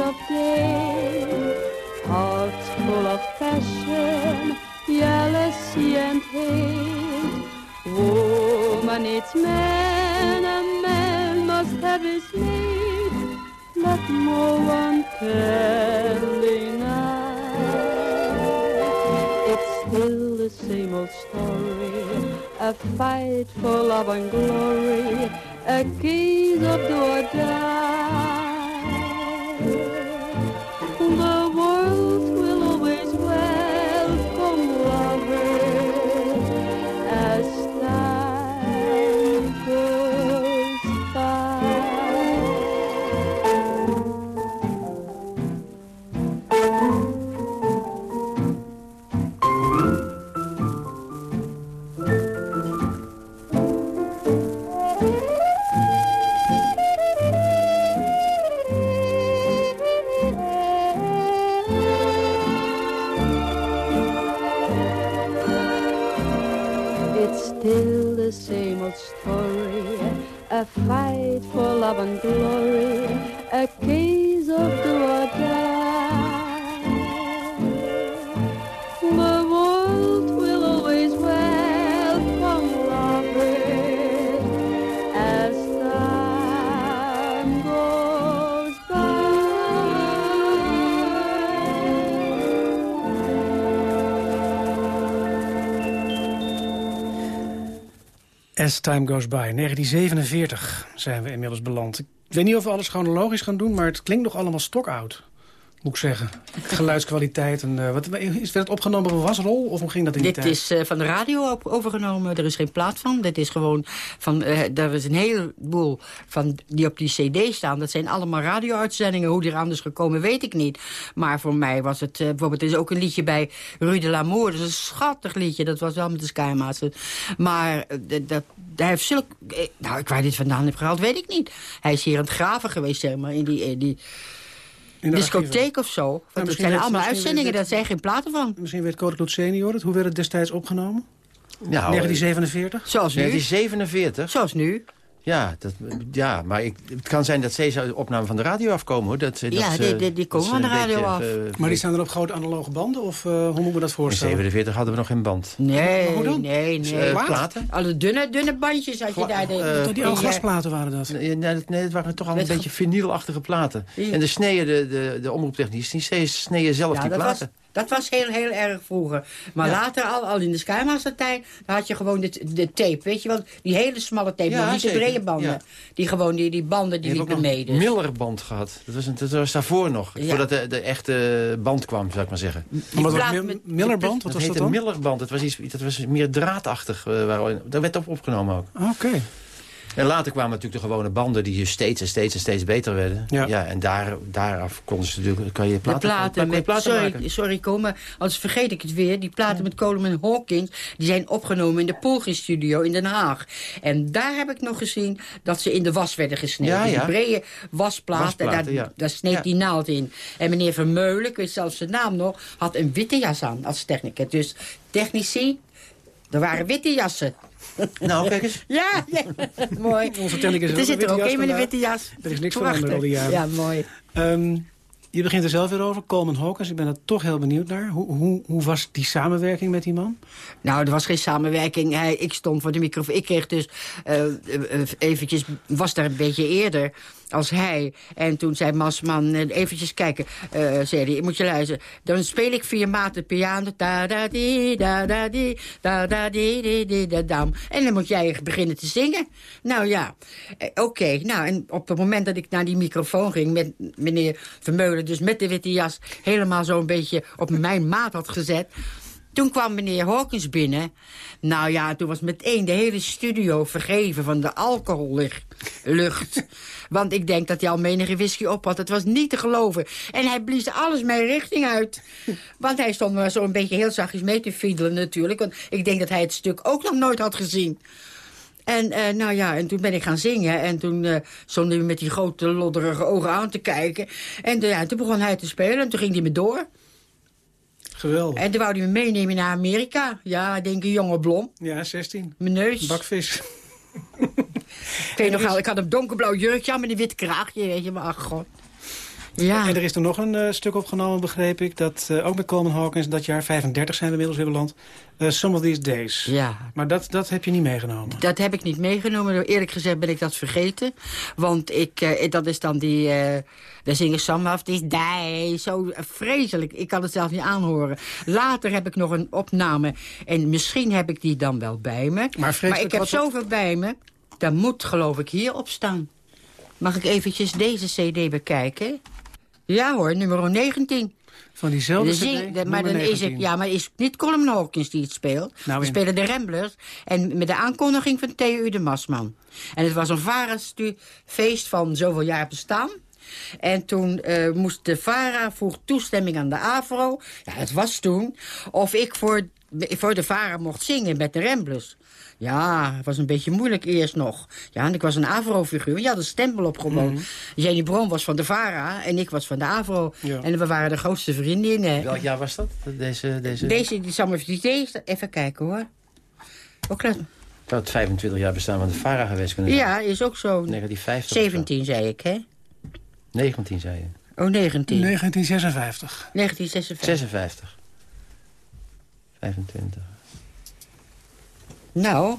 Of date. Hearts full of passion, jealousy and hate. Woman needs man, a man must have his mate. Let no one deny. It's still the same old story, a fight for love and glory, a case of do or die. For love and glory, As Time Goes By, 1947 zijn we inmiddels beland. Ik weet niet of we alles chronologisch gaan doen, maar het klinkt nog allemaal stokoud. Moet ik zeggen. Geluidskwaliteit. En, eh, wat, is, werd het opgenomen op een wasrol? Of hoe ging dat in die Dit tijd? is eh, van de radio op- overgenomen. Er is geen plaat van. Dit is gewoon van. eh er is een heleboel van die op die CD staan. Dat zijn allemaal radio-uitzendingen. Hoe die er anders gekomen, weet ik niet. Maar voor mij was het. bijvoorbeeld, er is ook een liedje bij Rue de l'Amour. Dat is een schattig liedje. Dat was wel met de Skymaster. Maar dat, hij heeft zulk. Nou, ik waar dit vandaan heeft gehaald, weet ik niet. Hij is hier aan het graven geweest, zeg maar. In die, in die In de discotheek archieven. of zo. Want misschien zijn werd- allemaal uitzendingen. werd- Daar zijn geen platen van. Misschien weet Koninklijk Senior het. Hoe werd het destijds opgenomen? Nou, 1947? Zoals nu. 1947? Zoals nu. Ja, dat, ja maar ik, het kan zijn dat deze opname van de radio afkomen. Hoor. Dat, dat, Ja, eh, die- die- komen van de radio beetje, af. eh, Maar die staan er op grote analoge banden? Of eh, hoe moeten we dat In voorstellen? 47 hadden we nog geen band. Nee, Maar hoe dan? nee, nee. Eh, platen? Alle dunne, dunne bandjes had je Gla- daar. De, eh, die eh, glasplaten waren dat. Nee, nee, dat- nee, waren toch al een Met beetje vinylachtige platen. Ja. En de sneeën, de, de, de omroeptechnici, die sneden- sneden zelf Ja, die was, platen. Dat was heel, heel erg vroeger. Maar Ja. later, al, al in de Skymaster tijd, dan had je gewoon de, de tape. Weet je wel, die hele smalle tape, Ja, niet de brede banden. Ja. Die gewoon, die, die banden, die liepen mee. Dus. een Millerband gehad. Dat was, een, dat was daarvoor nog. Ja. Voordat de, de echte band kwam, zou ik maar zeggen. Maar wat plaat was met- Millerband? Wat Dat was dat heette dan? Millerband. Dat was, iets, dat was meer draadachtig. eh, waar, dat werd op opgenomen ook. Oké. En later kwamen natuurlijk de gewone banden die steeds en steeds en steeds beter werden. Ja. en daar, daaraf konden ze natuurlijk, kan je De platen, platen kan je met, platen sorry, maken. sorry Cole, anders vergeet ik het weer. Die platen met Coleman Hawkins, die zijn opgenomen in de Polgin Studio in Den Haag. En daar heb ik nog gezien dat ze in de was werden gesneden. Ja, ja. Die brede wasplaat, Wasplaten, daar, ja. daar sneed Ja. die naald in. En meneer Vermeulen, ik weet zelfs zijn naam nog, had een witte jas aan als technicus. Dus technici, er waren witte jassen. Nou, kijk eens. Ja, ja. mooi. Onze technicus Er zit er ook witte een met een jas witte jas. Er is niks veranderd al die jaren. Ja, mooi. Ehm, je begint er zelf weer over, Coleman Hawkins. Ik ben er toch heel benieuwd naar. Hoe, hoe, hoe was die samenwerking met die man? Nou, er was geen samenwerking. Hij, ik stond voor de microfoon. Ik kreeg dus eh, eventjes, was daar een beetje eerder als hij. En toen zei Masman, eh, eventjes kijken, eh, zei hij, moet je luisteren. Dan speel ik vier maten piano. Da da di, da da di, da da di, di, di, da dam. En dan moet jij beginnen te zingen. Nou ja, eh, oké. Nou, en op het moment dat ik naar die microfoon ging met meneer Vermeulen, dus met de witte jas, helemaal zo een beetje op mijn maat had gezet. Toen kwam meneer Hawkins binnen. Nou ja, toen was meteen de hele studio vergeven van de alcohollucht. Want ik denk dat hij al menige whisky op had. Het was niet te geloven. En hij blies alles mijn richting uit. Want hij stond maar zo een beetje heel zachtjes mee te fiedelen natuurlijk. Want ik denk dat hij het stuk ook nog nooit had gezien. En eh, nou ja, en toen ben ik gaan zingen. En toen eh stond hij me met die grote lodderige ogen aan te kijken. En eh, ja, toen begon hij te spelen en toen ging hij me door. Geweldig. En toen wou hij me meenemen naar Amerika. Ja, ik denk een jonge blom. Ja, 16. Mijn neus. Bakvis. Ik, weet nog wel, ik had een donkerblauw jurkje aan met een wit kraagje. Weet je, maar ach god. Ja. En er is er nog een eh, stuk opgenomen, begreep ik. Dat eh, ook met Coleman Hawkins, dat jaar 35 zijn we inmiddels weer beland. Eh, Some of These Days. ja, Maar dat, dat heb je niet meegenomen. dat heb ik niet meegenomen. Eerlijk gezegd ben ik dat vergeten. Want ik, dat is dan die... daar zingen Some of These Days. Zo vreselijk. Ik kan het zelf niet aanhoren. Later heb ik nog een opname. En misschien heb ik die dan wel bij me. Maar vreselijk ik heb zoveel bij me. Daar moet geloof ik hier op staan. Mag ik eventjes deze cd bekijken? Ja hoor, nummer 19. Van diezelfde zing- de- maar dan is het, 19. ja, maar is niet Coleman Hawkins die het speelt. Nou, We spelen de Ramblers. En met de aankondiging van TU de Masman. En het was een VARA-feest van zoveel jaar bestaan. En toen eh, moest de VARA vroeg toestemming aan de AVRO. Ja, het was toen. Of ik voor, voor de VARA mocht zingen met de Ramblers. Ja, het was een beetje moeilijk eerst nog. Ja, en ik was een AVRO-figuur. Je had een stempel op gewoon. Jenny Bron was van de VARA en ik was van de AVRO. Ja. En we waren de grootste vriendinnen. Welk jaar was dat? Deze, deze... Deze, die Summer of even kijken hoor. Ook laat- Zou het 25 jaar bestaan van de VARA geweest kunnen zijn? ja, is ook zo. 1950 of zo. 17 zei ik, hè? 19 zei je. Oh, 19. 1956. 1956. 56. 25. Nou,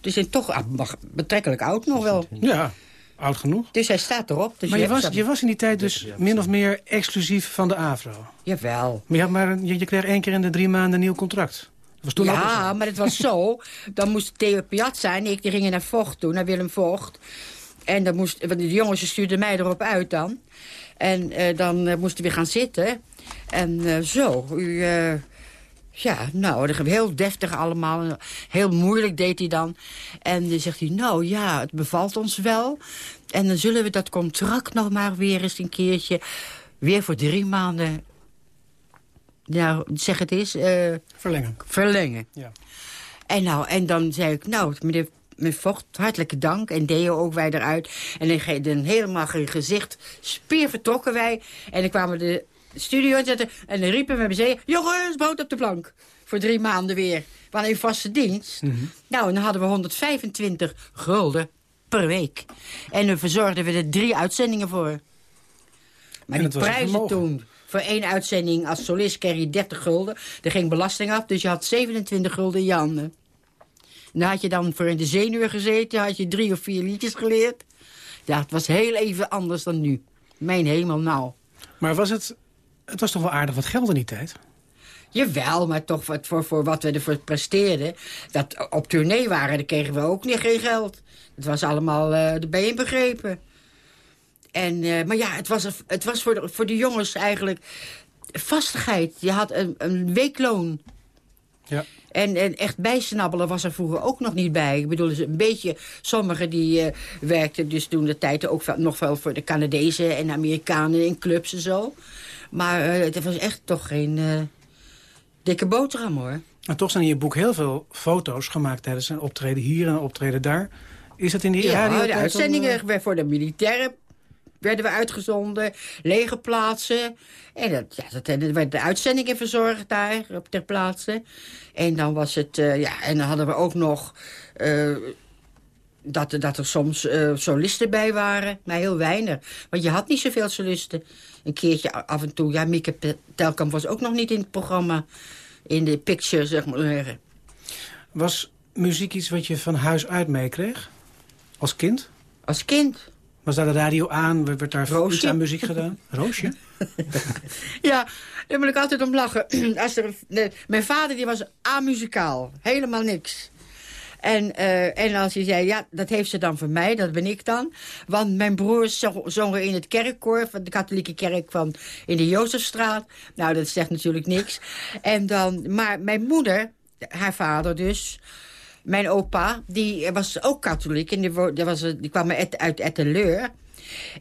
dus hij toch ah, betrekkelijk oud nog wel. Ja, oud genoeg. Dus hij staat erop. Dus Maar je was, je was in die tijd dus min of meer exclusief van de AVRO. Jawel. Maar, je, maar je, je kreeg één keer in de drie maanden een nieuw contract. Dat was toen Ja, maar het was zo. Dan moest Theo Piazza en ik, die gingen naar Vocht toe, naar Willem Vocht. En dan moest, want de jongens die stuurden mij erop uit dan. En eh, dan eh, moesten we gaan zitten. En eh, zo, u... ja, nou, dat- heel deftig allemaal. Heel moeilijk deed hij dan. En dan zegt hij, nou ja, het bevalt ons wel. En dan zullen we dat contract nog maar weer eens een keertje... weer voor drie maanden... Nou, zeg het eens... eh, Verlengen. verlengen. Ja. En, nou, en dan zei ik, nou, meneer, meneer Vocht, hartelijke dank. En Deo ook wij eruit. En dan helemaal geen gezicht, speer vertrokken wij. En dan kwamen de studio in zetten. En dan riepen we zee, jongens, boot op de plank. Voor drie maanden weer. We hadden een vaste dienst. Mhm. Nou, en dan hadden we 125 gulden per week. En dan verzorgden we er drie uitzendingen voor. Maar En die het was een prijzen toen, voor één uitzending als solist kreeg je 30 gulden. Er ging belasting af, dus je had 27 gulden in je handen. En dan had je dan voor in de zenuwen gezeten, had je drie of vier liedjes geleerd. Ja, het was heel even anders dan nu. Mijn hemel, nou. Maar was het... Het was toch wel aardig wat geld in die tijd? Jawel, maar toch wat voor, voor wat we ervoor presteerden. Dat op tournee waren, dan kregen we ook niet geen geld. Het was allemaal eh erbij inbegrepen. En, eh, maar ja, het was, het was voor, de, voor de jongens eigenlijk vastigheid. Je had een, een weekloon. Ja. En, en echt bijsnabbelen was er vroeger ook nog niet bij. Ik bedoel, dus een beetje... Sommigen die eh, werkten dus toen de tijd ook nog wel voor de Canadezen en Amerikanen in clubs en zo. Maar eh, het was echt toch geen eh, dikke boterham, hoor. En toch zijn in je boek heel veel foto's gemaakt tijdens een optreden hier en een optreden daar. Is dat in die Ja, radio? de uitzendingen werd voor de militairen werden we uitgezonden, lege plaatsen. En dat, ja, dat, er werden de uitzendingen verzorgd daar op ter plaatse. En dan was het, eh, ja, en dan hadden we ook nog eh, dat, er- dat er soms eh, solisten bij waren, maar heel weinig. Want je had niet zoveel solisten. Een keertje af en toe, ja, Mieke Telkamp was ook nog niet in het programma, in de picture, zeg maar. Was muziek iets wat je van huis uit meekreeg? Als kind? Als kind. Was daar de radio aan? Werd daar Roosje. iets aan muziek gedaan? Roosje? Ja, daar moet ik altijd om lachen. Als er, nee, mijn vader die was amuzikaal. Helemaal niks. En, eh, en als hij zei, ja, dat heeft ze dan voor mij, dat ben ik dan. Want mijn broers zong- zongen in het kerkkoor van de katholieke kerk van in de Jozefstraat. Nou, dat zegt natuurlijk niks. En dan, maar mijn moeder, haar vader dus, mijn opa, die was ook katholiek. En die, was, kwam uit Etteleur.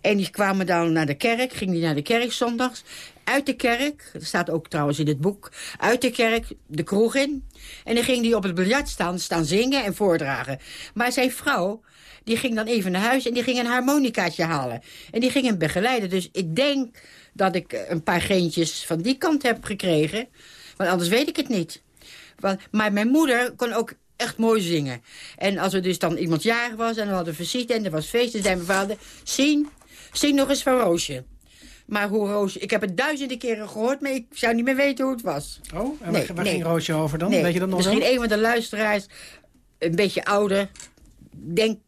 En die kwamen dan naar de kerk, ging die naar de kerk zondags. Uit de kerk, dat staat ook trouwens in het boek... uit de kerk de kroeg in. En dan ging hij op het biljart staan, staan zingen en voordragen. Maar zijn vrouw, die ging dan even naar huis... en die ging een harmonicaatje halen. En die ging hem begeleiden. Dus ik denk dat ik eh, een paar geentjes van die kant heb gekregen. Want anders weet ik het niet. Want, maar mijn moeder kon ook echt mooi zingen. En als er dus dan iemand jarig was en we hadden visite en er was feest... dan zei mijn vader, Sien, zing nog eens van Roosje. Maar hoe Roosje... Ik heb het duizenden keren gehoord, maar ik zou niet meer weten hoe het was. Oh, en Nee, waar, waar nee. ging Roosje over dan? Nee, Weet je dat nog misschien wel? een van de luisteraars, een beetje ouder... denk,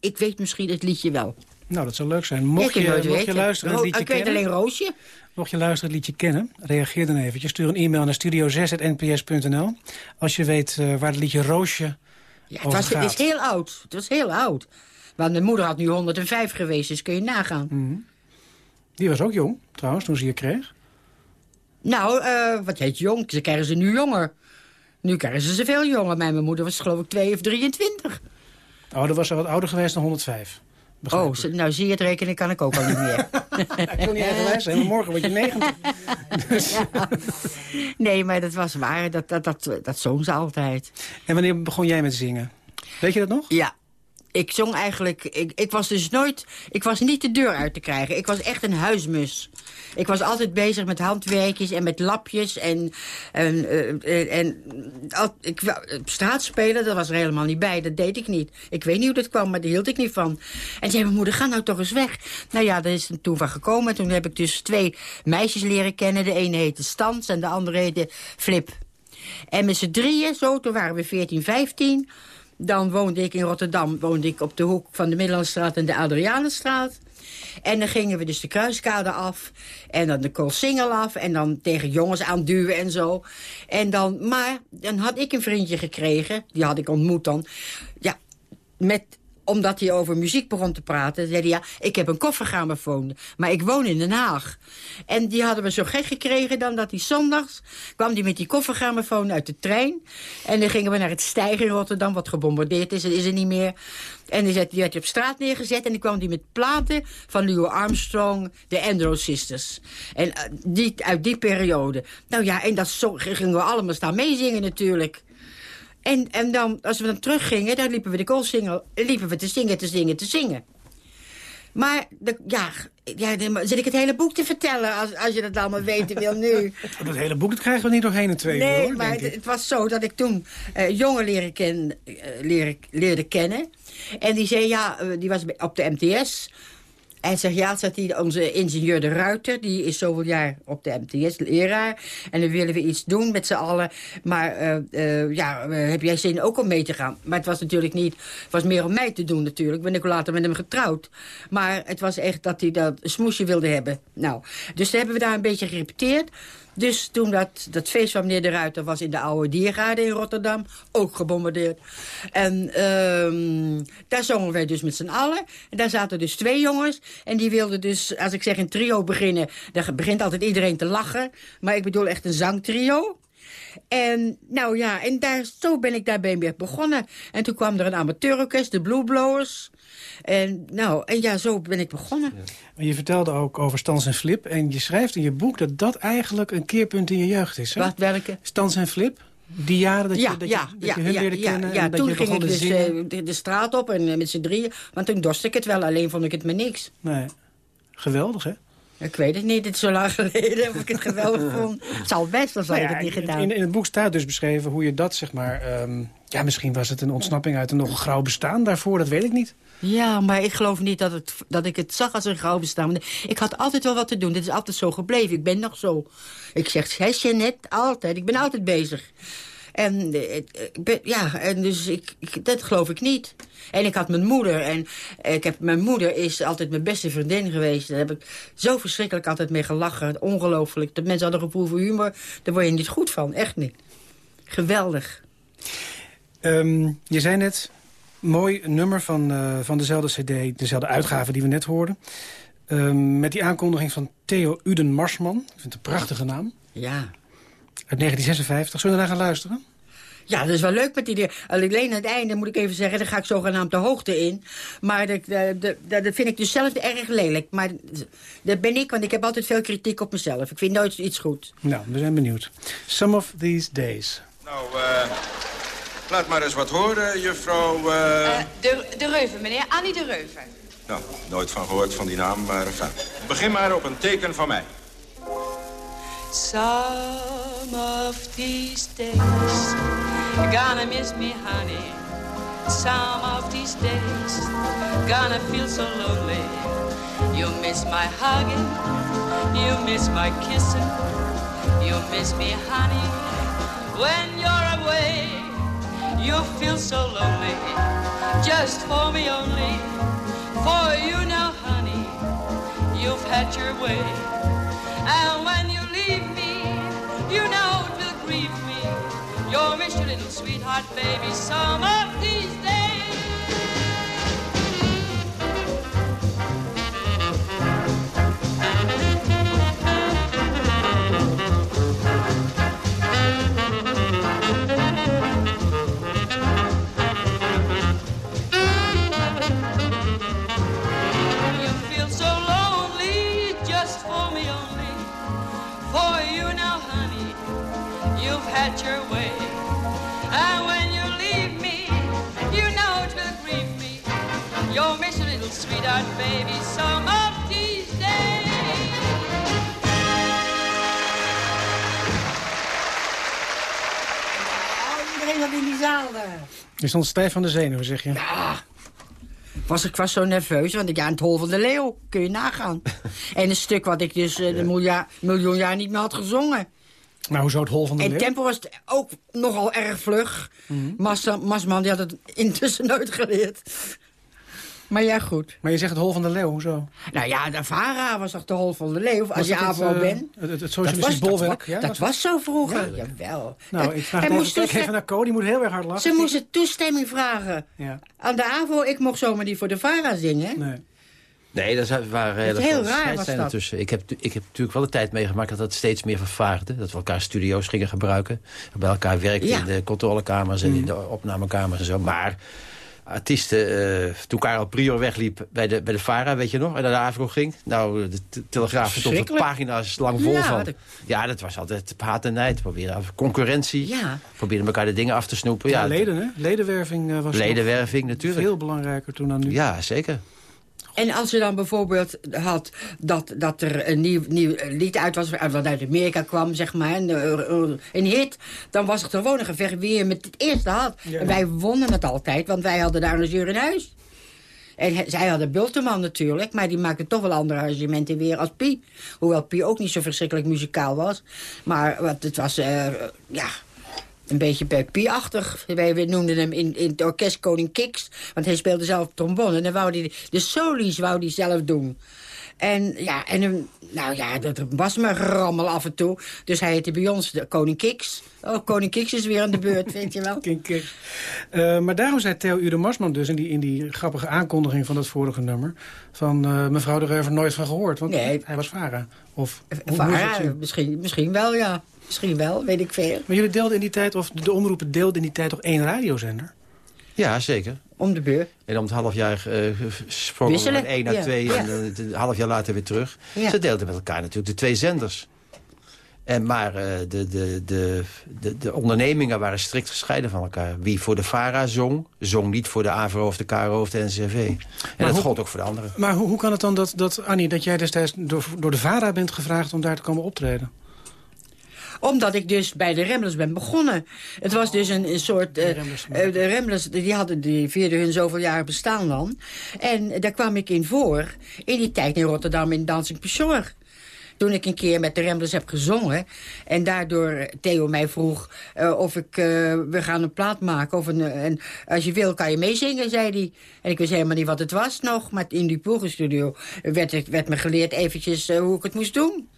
ik weet misschien het liedje wel. Nou, dat zou leuk zijn. Mocht Ik je, mocht je luisteren het liedje Ik weet kennen... alleen Roosje. Mocht je luisteren het liedje kennen, reageer dan eventjes. Stuur een e-mail naar studio6.nps.nl. Als je weet eh, waar het liedje Roosje Ja, het, was, het is heel oud. Het was heel oud. Want mijn moeder had nu 105 geweest, dus kun je nagaan. Mm. Die was ook jong, trouwens, toen ze je kreeg. Nou, eh, wat heet jong? Ze krijgen ze nu jonger. Nu krijgen ze ze veel jonger. Mijn moeder was geloof ik 2 of 23. Oh, dat was al wat ouder geweest dan 105. Begrijp Oh, ze- nou zie je het rekenen kan ik ook al niet meer. Ik wil niet eigenwijs morgen word je 90. Nee, maar dat was waar. Dat, dat, dat, dat zong ze altijd. En wanneer begon jij met zingen? Weet je dat nog? Ja. Ik zong eigenlijk... Ik, ik was dus nooit... Ik was niet de deur uit te krijgen. Ik was echt een huismus. Ik was altijd bezig met handwerkjes en met lapjes. En, en, eh, en al- ik, straat spelen, dat was er helemaal niet bij. Dat deed ik niet. Ik weet niet hoe dat kwam, maar daar hield ik niet van. En zei mijn moeder, ga nou toch eens weg. Nou ja, daar is het toen van gekomen. Toen heb ik dus twee meisjes leren kennen. De ene heette Stans en de andere heette Flip. En met z'n drieën, zo, toen waren we 14, 15. Dan woonde ik in Rotterdam, woonde ik op de hoek van de Middellandstraat en de Adrianenstraat. En dan gingen we dus de kruiskade af. En dan de Koolsingel af. En dan tegen jongens aanduwen en zo. En dan, maar dan had ik een vriendje gekregen. Die had ik ontmoet dan. Ja, met omdat hij over muziek begon te praten, zei hij... ja, ik heb een koffergrammofoon, maar ik woon in Den Haag. En die hadden we zo gek gekregen dan dat hij zondags... kwam hij met die koffergrammofoon uit de trein. En dan gingen we naar het Steiger in Rotterdam, wat gebombardeerd is. Dat is er niet meer. En die, zet, die werd hij op straat neergezet. En dan kwam hij met platen van Louis Armstrong, de Andro Sisters. En eh, die, uit die periode. Nou ja, en dat zo, gingen we allemaal staan meezingen natuurlijk. En, en dan, als we dan teruggingen, dan liepen we de koolsingel... liepen we te zingen, te zingen, te zingen. Maar, de, ja, ja, dan zit ik het hele boek te vertellen... als, als je dat allemaal weten wil nu. Dat hele boek dat krijgen we niet doorheen in twee uur, Nee, hoor, maar het, was zo dat ik toen eh, jongen leren ken, eh, leren, leerde kennen. En die zei, ja, eh, die was op de MTS... En zegt, ja, zegt hij, onze ingenieur de Ruiter... die is zoveel jaar op de MTS, leraar. En dan willen we iets doen met z'n allen. Maar eh, eh, ja, eh, heb jij zin ook om mee te gaan? Maar het was natuurlijk niet... Het was meer om mij te doen natuurlijk. Ben ik later met hem getrouwd. Maar het was echt dat hij dat smoesje wilde hebben. Nou, dus hebben we daar een beetje gerepeteerd. Dus toen dat, dat feest van meneer de Ruiter was in de oude diergaarde in Rotterdam. Ook gebombardeerd. En ehm, daar zongen wij dus met z'n allen. En daar zaten dus twee jongens. En die wilden dus, als ik zeg een trio beginnen... dan begint altijd iedereen te lachen. Maar ik bedoel echt een zangtrio. En nou ja, en daar, zo ben ik daarbij begonnen. En toen kwam er een amateurorkest, de Blue Blowers. En nou, en ja, zo ben ik begonnen. Je vertelde ook over Stans en Flip. En je schrijft in je boek dat dat eigenlijk een keerpunt in je jeugd is. Hè? Wat welke? Stans en Flip, die jaren dat ja, je, dat ja, je, dat ja, je hun leerde kennen. ja, toen je ging ik dus eh, de, de straat op en eh, met z'n drieën. Want toen dorst ik het wel, alleen vond ik het me niks. Nee, geweldig hè? Ik weet het niet, het is zo lang geleden of ik het geweldig vond. Het zal best, dan zal Nou ik het niet gedaan. In, in het boek staat dus beschreven hoe je dat, zeg maar... ehm, ja, misschien was het een ontsnapping uit een nog grauw bestaan daarvoor, dat weet ik niet. Ja, maar ik geloof niet dat, het, dat ik het zag als een grauw bestaan. Ik had altijd wel wat te doen. Dit is altijd zo gebleven. Ik ben nog zo. Ik zeg, hesje net, altijd. Ik ben altijd bezig. En, eh, ben, ja, en dus ik, dat geloof ik niet. En ik had mijn moeder. En ik heb, mijn moeder is altijd mijn beste vriendin geweest. Daar heb ik zo verschrikkelijk altijd mee gelachen. Ongelooflijk. De mensen hadden gevoel voor humor. Daar word je niet goed van. Echt niet. Geweldig. Ehm, je zei net, mooi nummer van, eh, van dezelfde cd, dezelfde uitgave die we net hoorden. Ehm, met die aankondiging van Theo Uden Marsman. Ik vind het een prachtige naam. Ja. Uit 1956. Zullen we naar gaan luisteren? Ja, dat is wel leuk met die... Alleen aan het einde moet ik even zeggen, daar ga ik zogenaamd de hoogte in. Maar dat, dat, dat, dat vind ik dus zelf erg lelijk. Maar dat ben ik, want ik heb altijd veel kritiek op mezelf. Ik vind nooit iets goed. Nou, we zijn benieuwd. Some of these days. Nou, eh laat maar eens wat horen, juffrouw... eh Eh, de, de Reuven, meneer. Annie de Reuven. Nou, nooit van gehoord van die naam, maar enfin. Begin maar op een teken van mij. Some of these days, gonna miss me, honey. Some of these days, gonna feel so lonely. You miss my hugging, you miss my kissing, you miss me, honey. When you're away, you feel so lonely. Just for me only, for you now, honey. You've had your way. And when you leave me, you know it will grieve me. You'll miss your little sweetheart, baby, some of these days. Had your way. And when you leave me, you know it will grieve me. You'll miss your little sweetheart, baby, some of these days. Oh, iedereen wat in die zaal daar. Je stond stijf van de zenuwen, zeg je. Was ik was zo nerveus, want ik ja, het hol van de leeuw, kun je nagaan. en een stuk wat ik dus eh, een miljoen jaar niet meer had gezongen. Maar hoezo het hol van de En leeuw? tempo was het ook nogal erg vlug. Massa, Masman die had het intussen nooit geleerd. Maar ja, goed. Maar je zegt het hol van de leeuw, hoezo? Nou ja, de VARA was toch de hol van de leeuw, als je het, AVO eh, bent. Het, het, het Dat socialistisch bolwerk, ja? dat was zo vroeger, jawel. Nou, Dat- ik vraag hij het moest even naar Co, die moet heel erg hard lachen. Ze moesten toestemming vragen. Ja, Aan de AVO, ik mocht zomaar niet voor de VARA zingen. nee. Nee, zijn- waren hele heel raar, was dat. tussen. Ik heb, ik heb natuurlijk wel de tijd meegemaakt dat dat steeds meer vervaagde. Dat we elkaar studio's gingen gebruiken. Bij elkaar werkten Ja. in de controlekamers en in de opnamekamers en zo. Maar artiesten, eh, toen Karel Prior wegliep bij de, bij de VARA, weet je nog, en naar de AVRO ging. Nou, de te- Telegraaf stond er Verschrikkelijk. pagina's lang vol Ja, van. dat- Ja, dat was altijd haat en nijd. Proberen af- concurrentie. Ja. Proberen elkaar de dingen af te snoepen. Ja, Ja, leden, hè? Ledenwerving eh, was Ledenwerving natuurlijk. veel belangrijker toen dan nu. Ja, zeker. En als je dan bijvoorbeeld had dat, dat er een nieuw, nieuw lied uit was... wat uit Amerika kwam, zeg maar, een, eh, een hit... dan was het gewoon een gevecht wie je met het eerste had. Ja. En wij wonnen het altijd, want wij hadden de arrangeur in huis. En he- zij hadden Bulteman natuurlijk, maar die maakte toch wel andere arrangementen weer als Pie. Hoewel Pie ook niet zo verschrikkelijk muzikaal was. Maar wat, het was, eh, ja, een beetje bij Pie-achtig. Wij noemden hem in, in het orkest Koning Kiks, want hij speelde zelf trombone. En dan wou hij de solies wou hij zelf doen. En ja, en, nou ja, dat was me rammel af en toe. Dus hij heette bij ons de Koning Kiks. Oh, Koning Kiks is weer aan de beurt, weet je wel. King Kiks. Eh, maar daarom zei Theo Ude Marsman dus in die, in die grappige aankondiging van dat vorige nummer... van eh, mevrouw de Reuver nooit van gehoord, want Nee. hij was Vara. Of, Vara, misschien, misschien wel, ja. Misschien wel, weet ik veel. Maar jullie deelden in die tijd, of de omroepen deelden in die tijd toch één radiozender? Ja, zeker. Om de beurt. En om het half jaar uh, sprongen we van één naar ja. twee Ja. en eh, een half jaar later weer terug. Ja. Ze deelden met elkaar natuurlijk de twee zenders. En maar eh, de, de, de, de, de ondernemingen waren strikt gescheiden van elkaar. Wie voor de VARA zong, zong niet voor de AVRO of de KRO of de NCRV. En dat hoe- gold ook voor de anderen. Maar hoe, hoe kan het dan dat, dat, Annie, dat jij destijds door, door de VARA bent gevraagd om daar te komen optreden? Omdat ik dus bij de Remblers ben begonnen. Het was dus een, een soort... eh, eh, de Remblers die, hadden, die vierden hun zoveel jaar bestaan dan. En daar kwam ik in voor. In die tijd in Rotterdam in Dancing Peshawar. Toen ik een keer met de Remblers heb gezongen. En daardoor Theo mij vroeg eh, of ik... eh, we gaan een plaat maken. Of een, eh, en als je wil kan je meezingen, zei hij. En ik wist helemaal niet wat het was nog. Maar in die Poegenstudio werd, werd me geleerd eventjes eh, hoe ik het moest doen.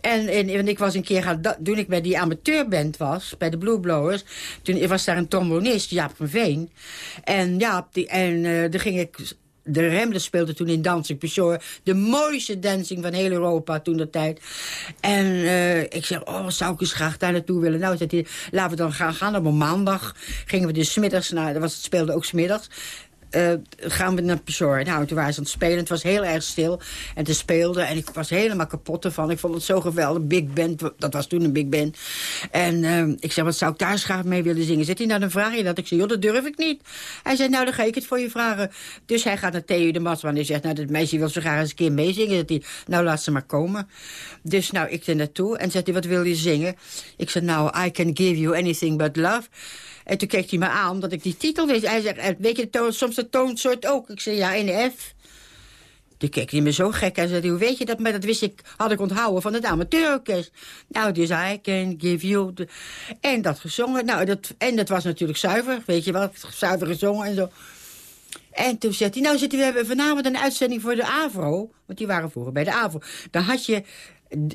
En, en, en ik was een keer gaan, toen ik bij die amateurband was, bij de Blue Blowers, toen was daar een trombonist, Jaap van Veen. En Jaap, die, en eh daar ging ik, de Remblers speelde toen in Dancing Peshawar, de mooiste dancing van heel Europa toen dat tijd. En eh, ik zeg, oh, zou ik eens graag daar naartoe willen. Nou, zei hij, laten we dan gaan, gaan. Op een maandag gingen we dus smiddags naar, was, het speelde ook smiddags. Eh, gaan we naar Peshawar. Nou, toen waren ze aan het spelen. Het was heel erg stil. En ze speelden. En ik was helemaal kapot ervan. Ik vond het zo geweldig. Big band. Dat was toen een big band. En eh, ik zei, wat zou ik daar graag mee willen zingen? Zit hij nou, dan vraag dat. Ik zei, joh, dat durf ik niet. Hij zei, nou, dan ga ik het voor je vragen. Dus hij gaat naar Theo de Masman. Die zegt, nou, dat meisje wil zo graag eens een keer meezingen. Dat hij, nou, laat ze maar komen. Dus nou, ik er naartoe. En zegt hij, wat wil je zingen? Ik zei, nou, I can give you anything but love. En toen keek hij me aan, omdat ik die titel wist. Hij zegt, eh, weet je de toon, soms de toonsoort ook? Ik zei, ja, in de F. Toen keek hij me zo gek. Hij zei, hoe weet je dat? Maar dat wist ik, had ik onthouden van het amateurorkest. Nou, dus I can give you... En dat gezongen. Nou, dat, en dat was natuurlijk zuiver, weet je wel. Zuiver gezongen en zo. En toen zegt hij, nou zitten we hebben vanavond een uitzending voor de AVRO. Want die waren vroeger bij de AVRO. Dan had je...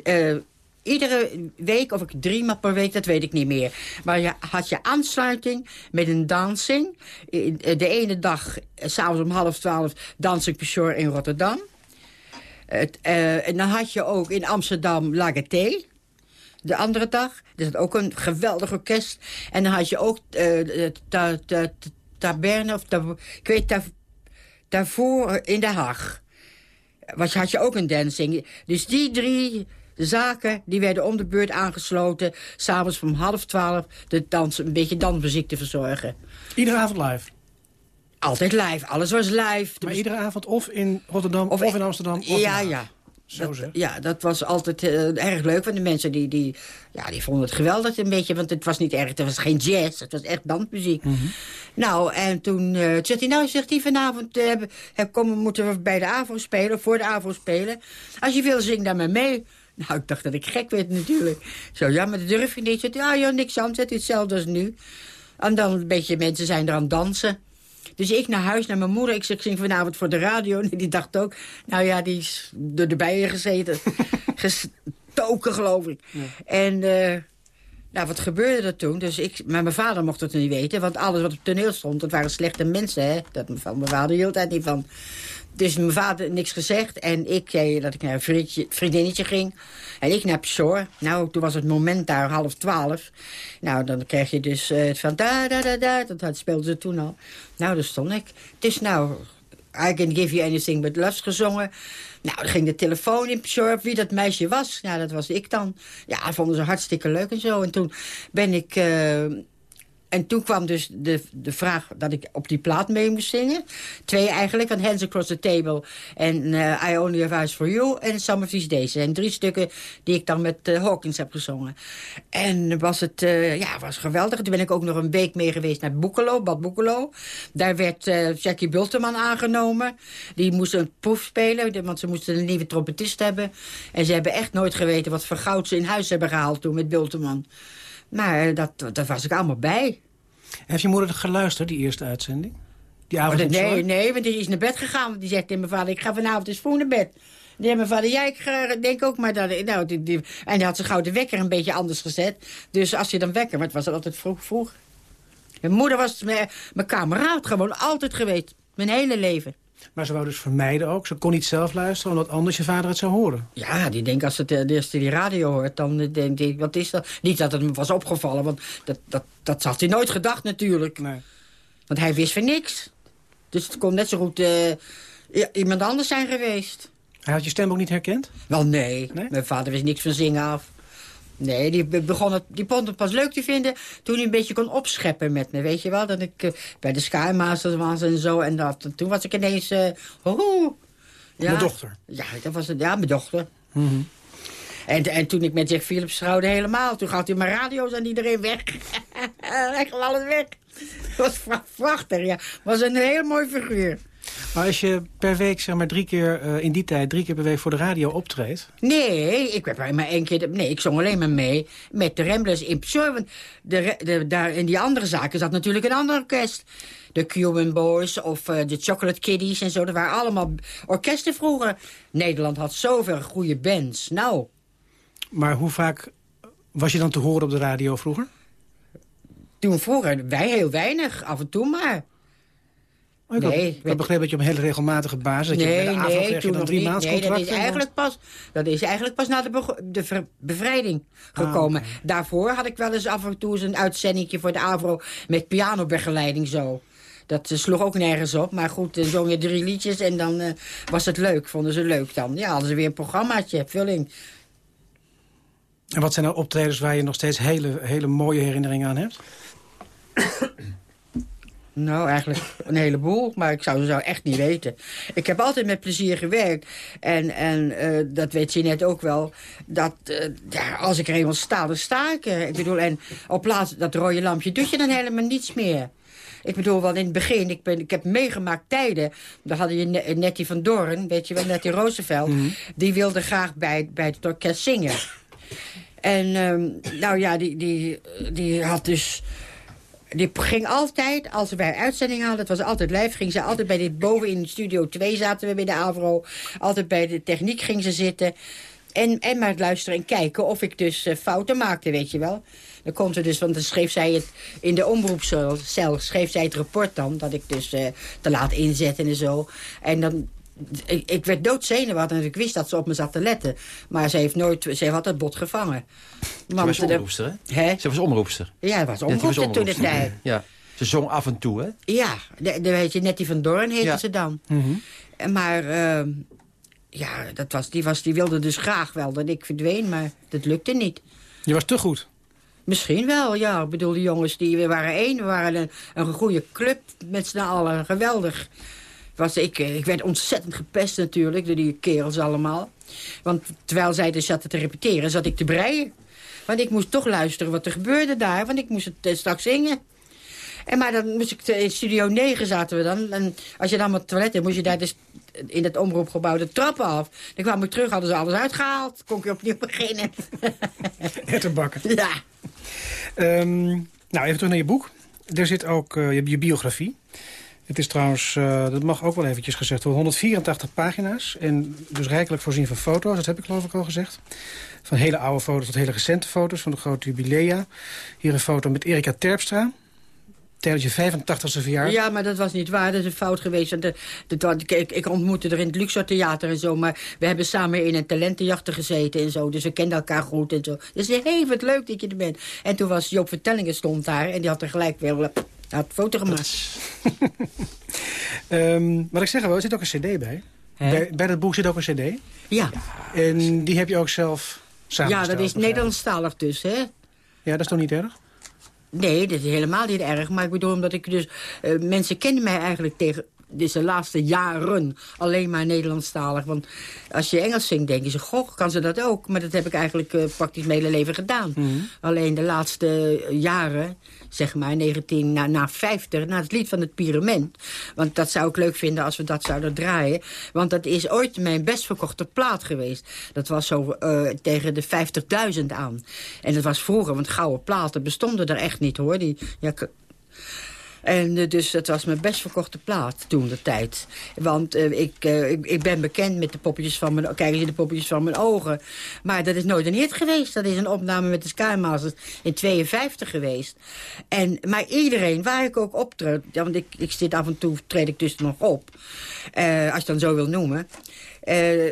eh, iedere week, of ik drie maal per week, dat weet ik niet meer. Maar je had je aansluiting met een dansing. Eh, De ene dag, eh, s'avonds om half twaalf, Dancing Peshawar in Rotterdam. Het, eh, en dan had je ook in Amsterdam Lagaté. De andere dag. Dat ook een geweldig orkest. En dan had je ook eh, ta, ta, ta- Taberne, of ik weet daarvoor in Den Haag. Was, had je ook een dancing. Dus die drie zaken die werden om de beurt aangesloten. S'avonds van half twaalf de dans, een beetje dansmuziek te verzorgen. Iedere avond live. Altijd live, alles was live. Maar iedere avond of in Rotterdam of, in Amsterdam. Of ja, ja. Zo Dat- zeg. ja, dat was altijd eh, erg leuk. Want de mensen die, die, ja, die vonden het geweldig een beetje. Want het was niet erg, het was geen jazz. Het was echt dansmuziek. Nou, en toen eh, zegt hij, nou, zegt hij vanavond eh, heb, heb, komen, moeten we bij de AVRO spelen, voor de AVRO spelen. Als je wil, zing daar maar mee. Nou, ik dacht dat ik gek werd natuurlijk. Zo, ja, maar dat durf je niet. Zegt hij, ah, joh, niks aan, zet hij hetzelfde als nu. En dan een beetje mensen zijn er aan het dansen. Dus ik naar huis, naar mijn moeder. Ik zeg, ik zing vanavond voor de radio. En die dacht ook, nou ja, die is door de bijen gezeten. Gestoken, geloof ik. En eh, nou, wat gebeurde er toen? Dus ik, maar mijn vader mocht het niet weten. Want alles wat op toneel stond, dat waren slechte mensen. Hè? Dat, van mijn vader hield daar niet van. Dus mijn vader niks gezegd. En ik zei dat ik naar een vriendinnetje ging. En ik naar Pshor. Nou, toen was het moment daar half twaalf. Nou, dan kreeg je dus eh, van da da da da. Dat speelden ze toen al. Nou, daar stond ik. Dus nou, I can give you anything but love gezongen. Nou, dan ging de telefoon in Pshor wie dat meisje was. Nou, dat was ik dan. Ja, dat vonden ze hartstikke leuk en zo. En toen ben ik... eh, en toen kwam dus de, de vraag dat ik op die plaat mee moest zingen. Twee eigenlijk, van Hands Across the Table en eh, I Only Have Eyes For You en of These Days. En drie stukken die ik dan met eh, Hawkins heb gezongen. En was het eh, ja, was geweldig. Toen ben ik ook nog een week mee geweest naar Boekelo, Bad Boekelo. Daar werd Jackie Bulteman aangenomen. Die moest een proef spelen, want ze moesten een nieuwe trompetist hebben. En ze hebben echt nooit geweten wat voor goud ze in huis hebben gehaald toen met Bulteman. Maar eh, dat, dat was ik allemaal bij. Heeft je moeder geluisterd, die eerste uitzending? Die avond Oh, nee, nee, want die is naar bed gegaan. Want die zegt tegen mijn vader, ik ga vanavond eens vroeg naar bed. Hebben mijn vader, ja, ik denk ook maar dat... Nou, die, die, en die had zijn gouden wekker een beetje anders gezet. Dus als je dan wekker, want het was altijd vroeg, vroeg. Mijn moeder was mijn, mijn kameraad gewoon altijd geweest. Mijn hele leven. Maar ze wou dus vermijden ook. Ze kon niet zelf luisteren, omdat anders je vader het zou horen. Ja, die denkt als het de eerste die radio hoort, dan eh, denkt hij, wat is dat? Niet dat het hem was opgevallen, want dat, dat, dat had hij nooit gedacht natuurlijk. Nee. Want hij wist van niks. Dus het kon net zo goed eh, iemand anders zijn geweest. Hij had je stem ook niet herkend? Wel nee, Nee? mijn vader wist niks van zingen af. Nee, die be- begon het, die begon het pas leuk te vinden toen hij een beetje kon opscheppen met me. Weet je wel, dat ik eh, bij de Sky Masters was en zo. En dat, en toen was ik ineens... ho, ja, Mijn dochter. Ja, dat was het, ja, mijn dochter. En, en toen ik met Jack Philips trouwde helemaal. Toen gaf hij mijn radio's aan iedereen weg. Echt alles weg. Dat was pra- prachtig, ja. was een heel mooi figuur. Maar als je per week, zeg maar drie keer eh, in die tijd... drie keer per week voor de radio optreedt... Nee, ik heb maar één keer... Nee, ik zong alleen maar mee met de Ramblers in. Want de, de, daar in die andere zaken zat natuurlijk een ander orkest. De Cuban Boys of eh, de Chocolate Kiddies en zo. Dat waren allemaal orkesten vroeger. Nederland had zoveel goede bands. Nou, Maar hoe vaak was je dan te horen op de radio vroeger? toen vroeger wij heel weinig. Af en toe maar. Oh, ik Nee, had, ik weet- begrepen dat je op een hele regelmatige basis... dat je bij Nee, de nee, je dan nog drie maanden Nee, dat contract. is, eigenlijk pas, dat is eigenlijk pas na de, de ver- bevrijding gekomen. Ah, Daarvoor had ik wel eens af en toe eens een uitzendingje voor de AVRO... met pianobegeleiding zo. Dat eh, sloeg ook nergens op. Maar goed, dan zong je drie liedjes en dan eh, was het leuk. Vonden ze leuk dan. Ja, hadden ze weer een programmaatje, vulling. En wat zijn nou optredens waar je nog steeds hele, hele mooie herinneringen aan hebt? Nou, eigenlijk een heleboel, maar ik zou ze zo echt niet weten. Ik heb altijd met plezier gewerkt. En, en eh, dat weet je net ook wel. Dat eh, ja, als ik er eenmaal sta, dan sta ik. Ik bedoel, en op plaats dat rode lampje doet je dan helemaal niets meer. Ik bedoel, wel in het begin, ik, ben, ik heb meegemaakt tijden. Daar hadden je Ne- Nettie van Doorn, weet je wel, Nettie Roosevelt. Die wilde graag bij, bij het orkest zingen. En ehm, nou ja, die, die, die had dus... Die ging altijd, als we bij uitzending hadden, het was altijd live... ging ze altijd bij dit boven in studio 2 zaten we bij de AVRO. Altijd bij de techniek ging ze zitten. En, en maar luisteren en kijken of ik dus eh, fouten maakte, weet je wel. Dan kon ze dus, want dan schreef zij het in de omroepcel, schreef zij het rapport dan... dat ik dus eh, te laat inzetten en zo. En dan ik, ik werd doodzenuwachtig en ik wist dat ze op me zat te letten. Maar ze heeft nooit, ze heeft altijd bot gevangen. Ze was de- omroepster, hè? Hè? Ze was omroepster. Ja, was Ja, omroepster toen de tijd. Ja. Ze zong af en toe, hè? Ja, de, de, weet je, Nettie van Doorn heette Ja. ze dan. En Maar ehm, ja, dat was, die, was, die wilde dus graag wel dat ik verdween, maar dat lukte niet. Je was te goed. Misschien wel, ja. Ik bedoel, die jongens, die, we waren één. We waren een, een goede club met z'n allen. Geweldig. Was, ik, eh, ik werd ontzettend gepest natuurlijk door die kerels allemaal. Want terwijl zij dus zaten te repeteren, zat ik te breien. Want ik moest toch luisteren wat er gebeurde daar. Want ik moest het eh, straks zingen. En maar dan moest ik te- in studio 9 zaten we dan. En als je dan met het toilet hebt, moest je daar dus in dat omroepgebouw de trappen af. Dan kwam ik terug, hadden ze alles uitgehaald. Kon ik opnieuw beginnen. Etterbakken. ja. Ehm, nou, even terug naar je boek. Er zit ook eh, je, je biografie. Het is trouwens, eh, dat mag ook wel eventjes gezegd worden, 184 pagina's. En dus rijkelijk voorzien van foto's, dat heb ik geloof ik al gezegd. Van hele oude foto's tot hele recente foto's van de grote jubilea. Hier een foto met Erika Terpstra. Tijdens je 85e verjaardag. Ja, maar dat was niet waar. Dat is een fout geweest. De, de, de- ik, ik ontmoette er in het Luxor Theater en zo. Maar we hebben samen in een talentenjachten gezeten en zo. Dus we kenden elkaar goed en zo. Dus hey, wat leuk dat je er bent. En toen was Joop Vertellingen stond daar. En die had er gelijk weer eh, had een foto gemaakt. Ehm, wat ik zeg wel, er zit ook een cd bij. Bij. Bij dat boek zit ook een cd. Ja, En die heb je ook zelf ja samengesteld. dat is. Nederlandstalig dus, hè? Ja, dat is toch niet erg? Nee, dat is helemaal niet erg. Maar ik bedoel, omdat ik dus... eh, mensen kennen mij eigenlijk tegen deze laatste jaren alleen maar Nederlandstalig. Want als je Engels zingt, denken ze... goh, kan ze dat ook? Maar dat heb ik eigenlijk eh, praktisch mijn hele leven gedaan. Alleen de laatste jaren, zeg maar 19 na, na 50... na het lied van het Pyramid. Want dat zou ik leuk vinden als we dat zouden draaien. Want dat is ooit mijn best verkochte plaat geweest. Dat was zo eh, tegen de 50.000 aan. En dat was vroeger, want gouden platen bestonden er echt niet, hoor. Die, ja, En eh, dus het was mijn best verkochte plaat toen de tijd. Want eh, ik, eh, ik, ik ben bekend met de poppetjes van mijn... Kijk eens de poppetjes van mijn ogen. Maar dat is nooit een hit geweest. Dat is een opname met de Sky Masters in 52 geweest. En, maar iedereen, waar ik ook optreed... Want ik, ik zit af en toe, treed ik dus nog op. als je dan zo wil noemen.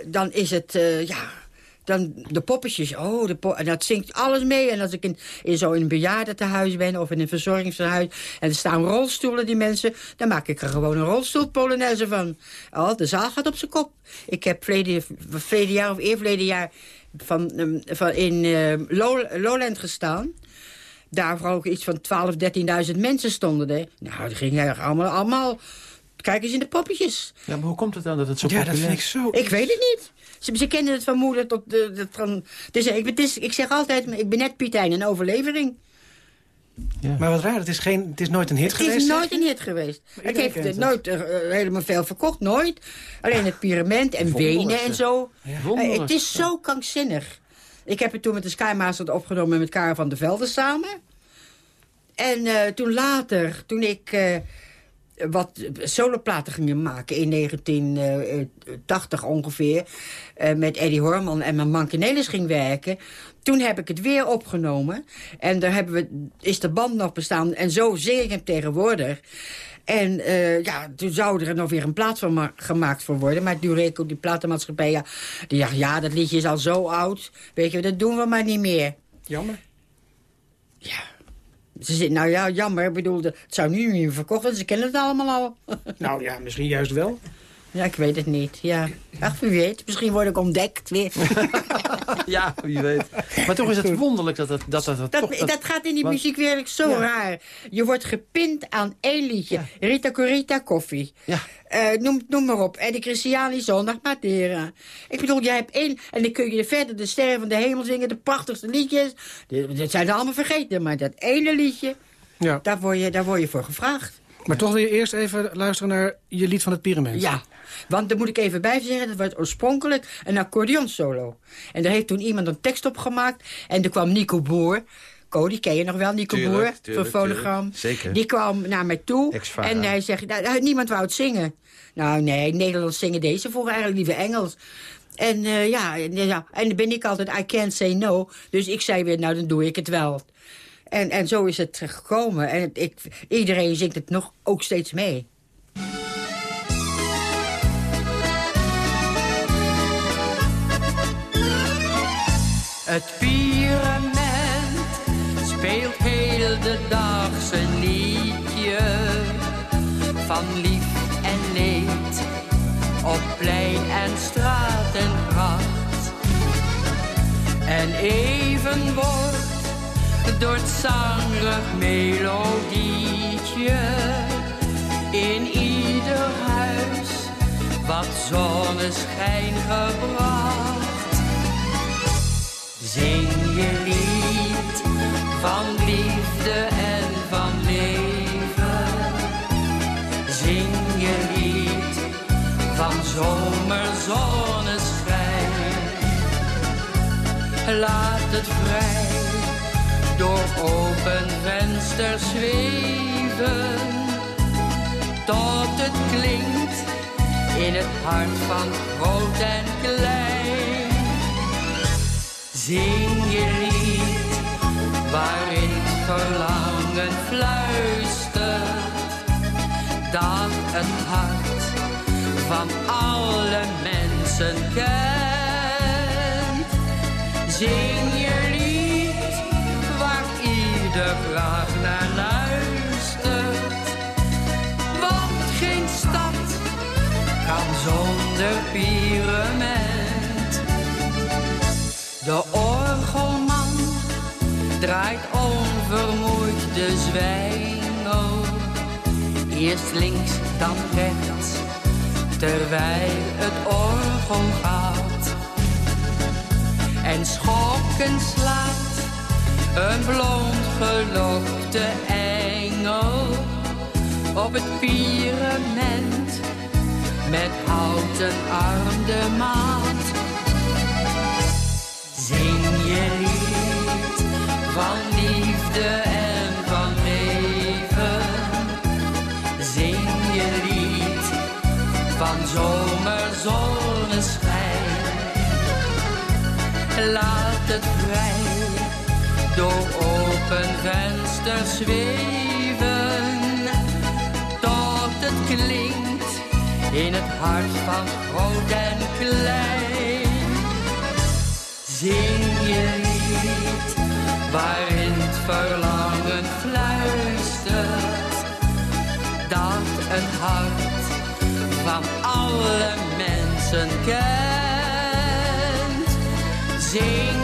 Dan is het, ja dan de poppetjes, oh, de po en dat zingt alles mee. En als ik in, in zo in een bejaardentehuis ben of in een verzorgingshuis... en er staan rolstoelen, die mensen... dan maak ik er gewoon een rolstoelpolonaise van. Oh, de zaal gaat op zijn kop. Ik heb verleden, verleden jaar of eerverleden jaar van, ehm, van in eh, Low- Lowland gestaan... Daar ook iets van 12.000, 13.000 mensen stonden er. Nou, die gingen er allemaal, allemaal... Kijk eens in de poppetjes. Ja, maar hoe komt het dan dat het zo Ja, dat populair vind ik zo... Ik weet het niet. Ze, ze kennen het van moeder tot... De, de, van, dus ik, het is, ik zeg altijd, ik ben net Pietijn, een overlevering. Maar wat raar, het is, geen, het is nooit een hit Het geweest. is zeg nooit een hit geweest. Het heeft eh, het. nooit eh, helemaal veel verkocht, nooit. Alleen het pyramid en Wenen en zo. Eh, het is zo krankzinnig. Ik heb het toen met de Skymaster opgenomen met Karel van der Velde samen. En eh, toen later, toen ik eh, wat soloplaten ging maken in 1980 ongeveer... eh, met Eddie Horman en mijn Mankenelis ging werken... toen heb ik het weer opgenomen. En daar hebben we, is de band nog bestaan. En zo zing ik hem tegenwoordig. En eh, ja, toen zou er nog weer een plaat van ma- gemaakt voor worden. Maar Dureco, die platenmaatschappij, ja, die dacht... ja, dat liedje is al zo oud. Weet je, dat doen we maar niet meer. Jammer. Ze zegt, nou ja, jammer. Ik bedoel, het zou nu niet meer verkocht. Ze kennen het allemaal al. Nou ja, misschien juist wel. Ja, ik weet het niet. Ja. Ach, wie weet. Misschien word ik ontdekt weer. Ja, wie weet. Maar toch is het wonderlijk dat het, dat, dat, dat, Dat, toch... dat, gaat in die want- muziekwereld zo Ja. raar. Je wordt gepind aan één liedje. Rita Corita Koffie. Ja. Eh, noem, noem maar op. Eddie Christiani, Zondag Matera. Ik bedoel, jij hebt één... En dan kun je verder de sterren van de hemel zingen. De prachtigste liedjes. Die- Dat zijn ze allemaal vergeten. Maar dat ene liedje, Ja. daar word je, daar word je voor gevraagd. Maar toch wil je eerst even luisteren naar je lied van het pyramid. Ja, want daar moet ik even bij zeggen... dat was oorspronkelijk een accordeonsolo. En daar heeft toen iemand een tekst op gemaakt. En er kwam Nico Boer... Cody, ken je nog wel, Nico Tuurlijk, Boer? tuurlijk, van Fonogram. Zeker. Die kwam naar mij toe. En hij zegt, nou, niemand wou het zingen. Nou, nee, Nederlands zingen deze voor eigenlijk liever Engels. En eh, ja, en, ja, en dan ben ik altijd, I can't say no. Dus ik zei weer, nou, dan doe ik het wel. En, en zo is het gekomen. En het- ik, iedereen zingt het nog ook steeds mee. Het pyramid speelt heel de dag zijn liedje van lief en leed op plein en straat en gracht. En even wordt door het zangrig melodietje in ieder huis wat zonneschijn gebracht. Zing je lied van liefde en van leven. Zing je lied van zomerzonneschijn. Laat het vrij door open vensters zweven. Tot het klinkt in het hart van groot en klein. Zing je lied waarin het verlangen fluistert dat het hart van alle mensen kent. Zing je lied waar ieder graag naar luistert, want geen stad kan zonder pyramid. De orgelman draait onvermoeid de zwijngel. Eerst links, dan rechts, terwijl het orgel gaat. En schokken slaat een blond gelokte engel op het pyramid met houten arm de maat. Zing je lied van liefde en van leven. Zing je lied van zomerzonneschijn. Laat het vrij door open vensters zweven. Tot het klinkt in het hart van groot en klein. Zing je lied waarin het verlangen fluistert. Dat een hart van alle mensen kent. Zing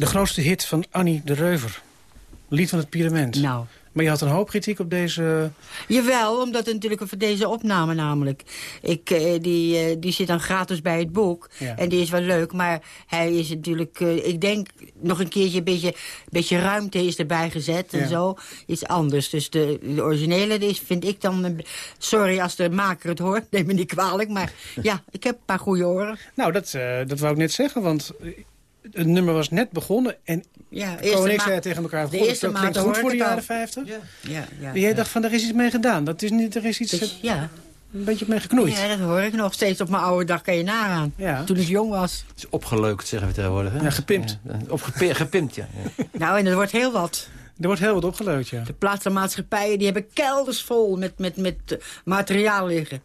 De grootste hit van Annie de Reuver. Lied van het Pyramid. Nou. Maar je had een hoop kritiek op deze... Jawel, omdat het natuurlijk voor deze opname namelijk. Ik, eh, die, eh, die zit dan gratis bij het boek. Ja. En die is wel leuk, maar hij is natuurlijk... eh, ik denk nog een keertje een beetje, beetje ruimte is erbij gezet en Ja. zo. Iets anders. Dus de, de originele die is, vind ik dan... Sorry als de maker het hoort, neem me niet kwalijk. Maar ja, ik heb een paar goede oren. Nou, dat, dat wou ik net zeggen, want het nummer was net begonnen. En Ja, zeiden tegen elkaar, de goh, eerste dat klinkt goed voor de jaren al. 50. Ja, ja, En jij ja. dacht van, daar is iets mee gedaan. Dat is niet, er is iets Dus, ja. een beetje mee geknoeid. ja, dat hoor ik nog steeds op mijn oude dag. Kan je nagaan. Ja. Toen ik jong was. Het is opgeleukt, zeggen we tegenwoordig. Hè? Ja, gepimpt. Ja, gepimpt, ja. ja. Nou, en er wordt heel wat. Er wordt heel wat opgeleut, ja. De platenmaatschappijen die hebben kelders vol met, met, met eh, materiaal liggen.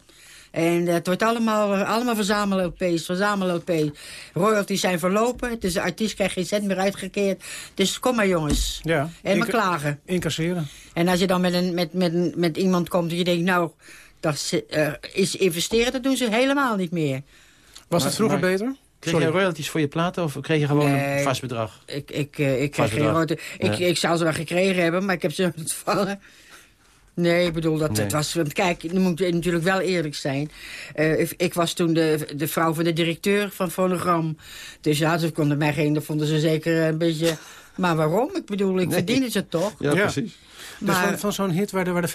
En het wordt allemaal, allemaal verzamel-LP's, verzamel-LP's. Royalties zijn verlopen, dus de artiest krijgt geen cent meer uitgekeerd. Dus kom maar jongens. ja. En maar klagen. Incasseren. En als je dan met, een, met, met, een- met iemand komt en je denkt, nou, dat is, eh, is investeren, dat doen ze helemaal niet meer. Was het vroeger maar- beter? Kreeg je royalties voor je platen of kreeg je gewoon Nee. een vast bedrag? Ik, ik, eh, ik Vast geen bedrag. rote. Ik, Ja. ik zou ze wel gekregen hebben, maar ik heb ze ontvangen. Nee, ik bedoel, dat Nee. het was... Kijk, dan moet ik natuurlijk wel eerlijk zijn. Eh, ik, ik was toen de, de vrouw van de directeur van Fonogram. Dus ja, ze konden mij geen... Dat vonden ze zeker een beetje... Maar waarom? Ik bedoel, ik Nee. verdien het toch? Ja, Ja. precies. Dus Maar- van, van zo'n hit waar er, waar er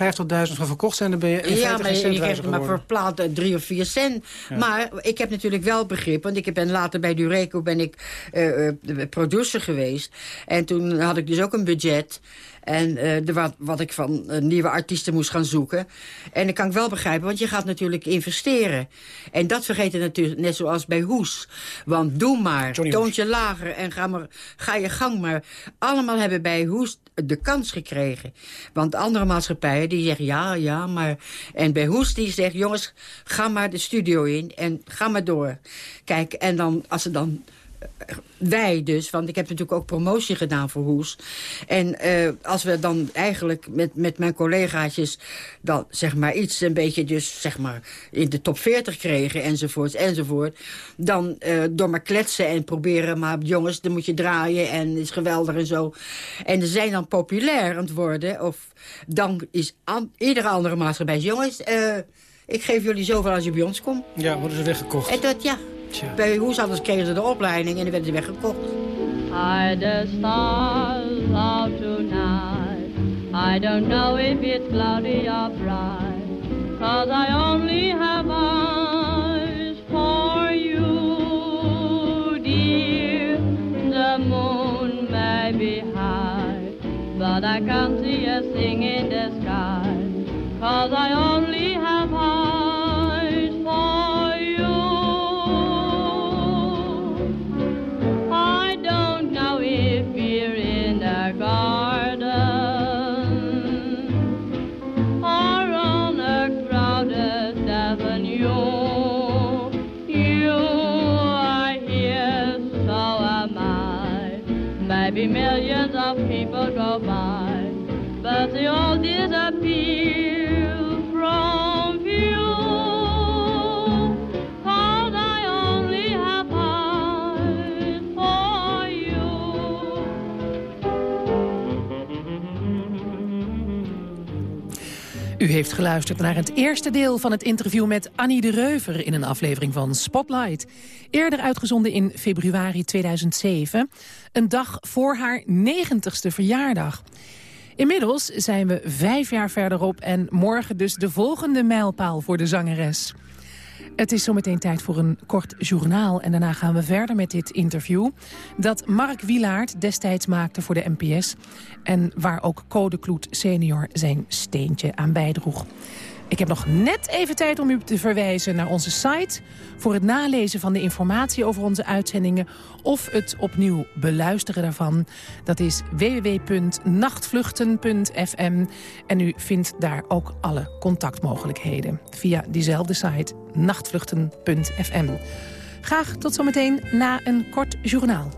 50.000 van verkocht zijn... dan ben je in Ja, maar je, cent je wijzer maar voor geworden. platen drie of vier cent. Maar ik heb natuurlijk wel begrip, want ik ben later bij Dureco ben ik eh, eh, producer geweest. En toen had ik dus ook een budget. En eh, de, wat, wat ik van eh, nieuwe artiesten moest gaan zoeken. En dat kan ik wel begrijpen, want je gaat natuurlijk investeren. En dat vergeet je natuurlijk net zoals bij Hoes. Want doe maar, Johnny toontje lager en ga, maar, ga je gang maar. Allemaal hebben bij Hoes de kans gekregen. Want andere maatschappijen die zeggen ja, ja, maar... En bij Hoes die zegt, jongens, ga maar de studio in en ga maar door. Kijk, en dan, als ze dan wij dus, want ik heb natuurlijk ook promotie gedaan voor Hoes. En eh, als we dan eigenlijk met, met mijn collegaatjes... dan zeg maar iets een beetje dus zeg maar in de top 40 kregen enzovoort enzovoort... dan eh, door maar kletsen en proberen maar jongens, dan moet je draaien en is geweldig en zo. En ze zijn dan populair aan het worden. Of dan is an- iedere andere maatschappij... jongens, eh, ik geef jullie zoveel als je bij ons komt. Ja, worden ze weggekocht. En dat, ja, Tja. bij Hoes anders kregen ze de opleiding en dan werden ze weggekocht. Hide the stars out tonight. I don't know if it's cloudy or bright. Cause I only have eyes for you, dear. The moon may be high, but I can't see a thing in the sky. U heeft geluisterd naar het eerste deel van het interview met Annie de Reuver... in een aflevering van Spotlight. Eerder uitgezonden in februari 2007. Een dag voor haar 90ste verjaardag. Inmiddels zijn we vijf jaar verderop en morgen dus de volgende mijlpaal voor de zangeres. Het is zometeen tijd voor een kort journaal. En daarna gaan we verder met dit interview. Dat Mark Wielaert destijds maakte voor de NPS. En waar ook Code Kloet senior zijn steentje aan bijdroeg. Ik heb nog net even tijd om u te verwijzen naar onze site... voor het nalezen van de informatie over onze uitzendingen... of het opnieuw beluisteren daarvan. Dat is www.nachtvluchten.fm. En u vindt daar ook alle contactmogelijkheden via diezelfde site nachtvluchten.fm. Graag tot zometeen na een kort journaal.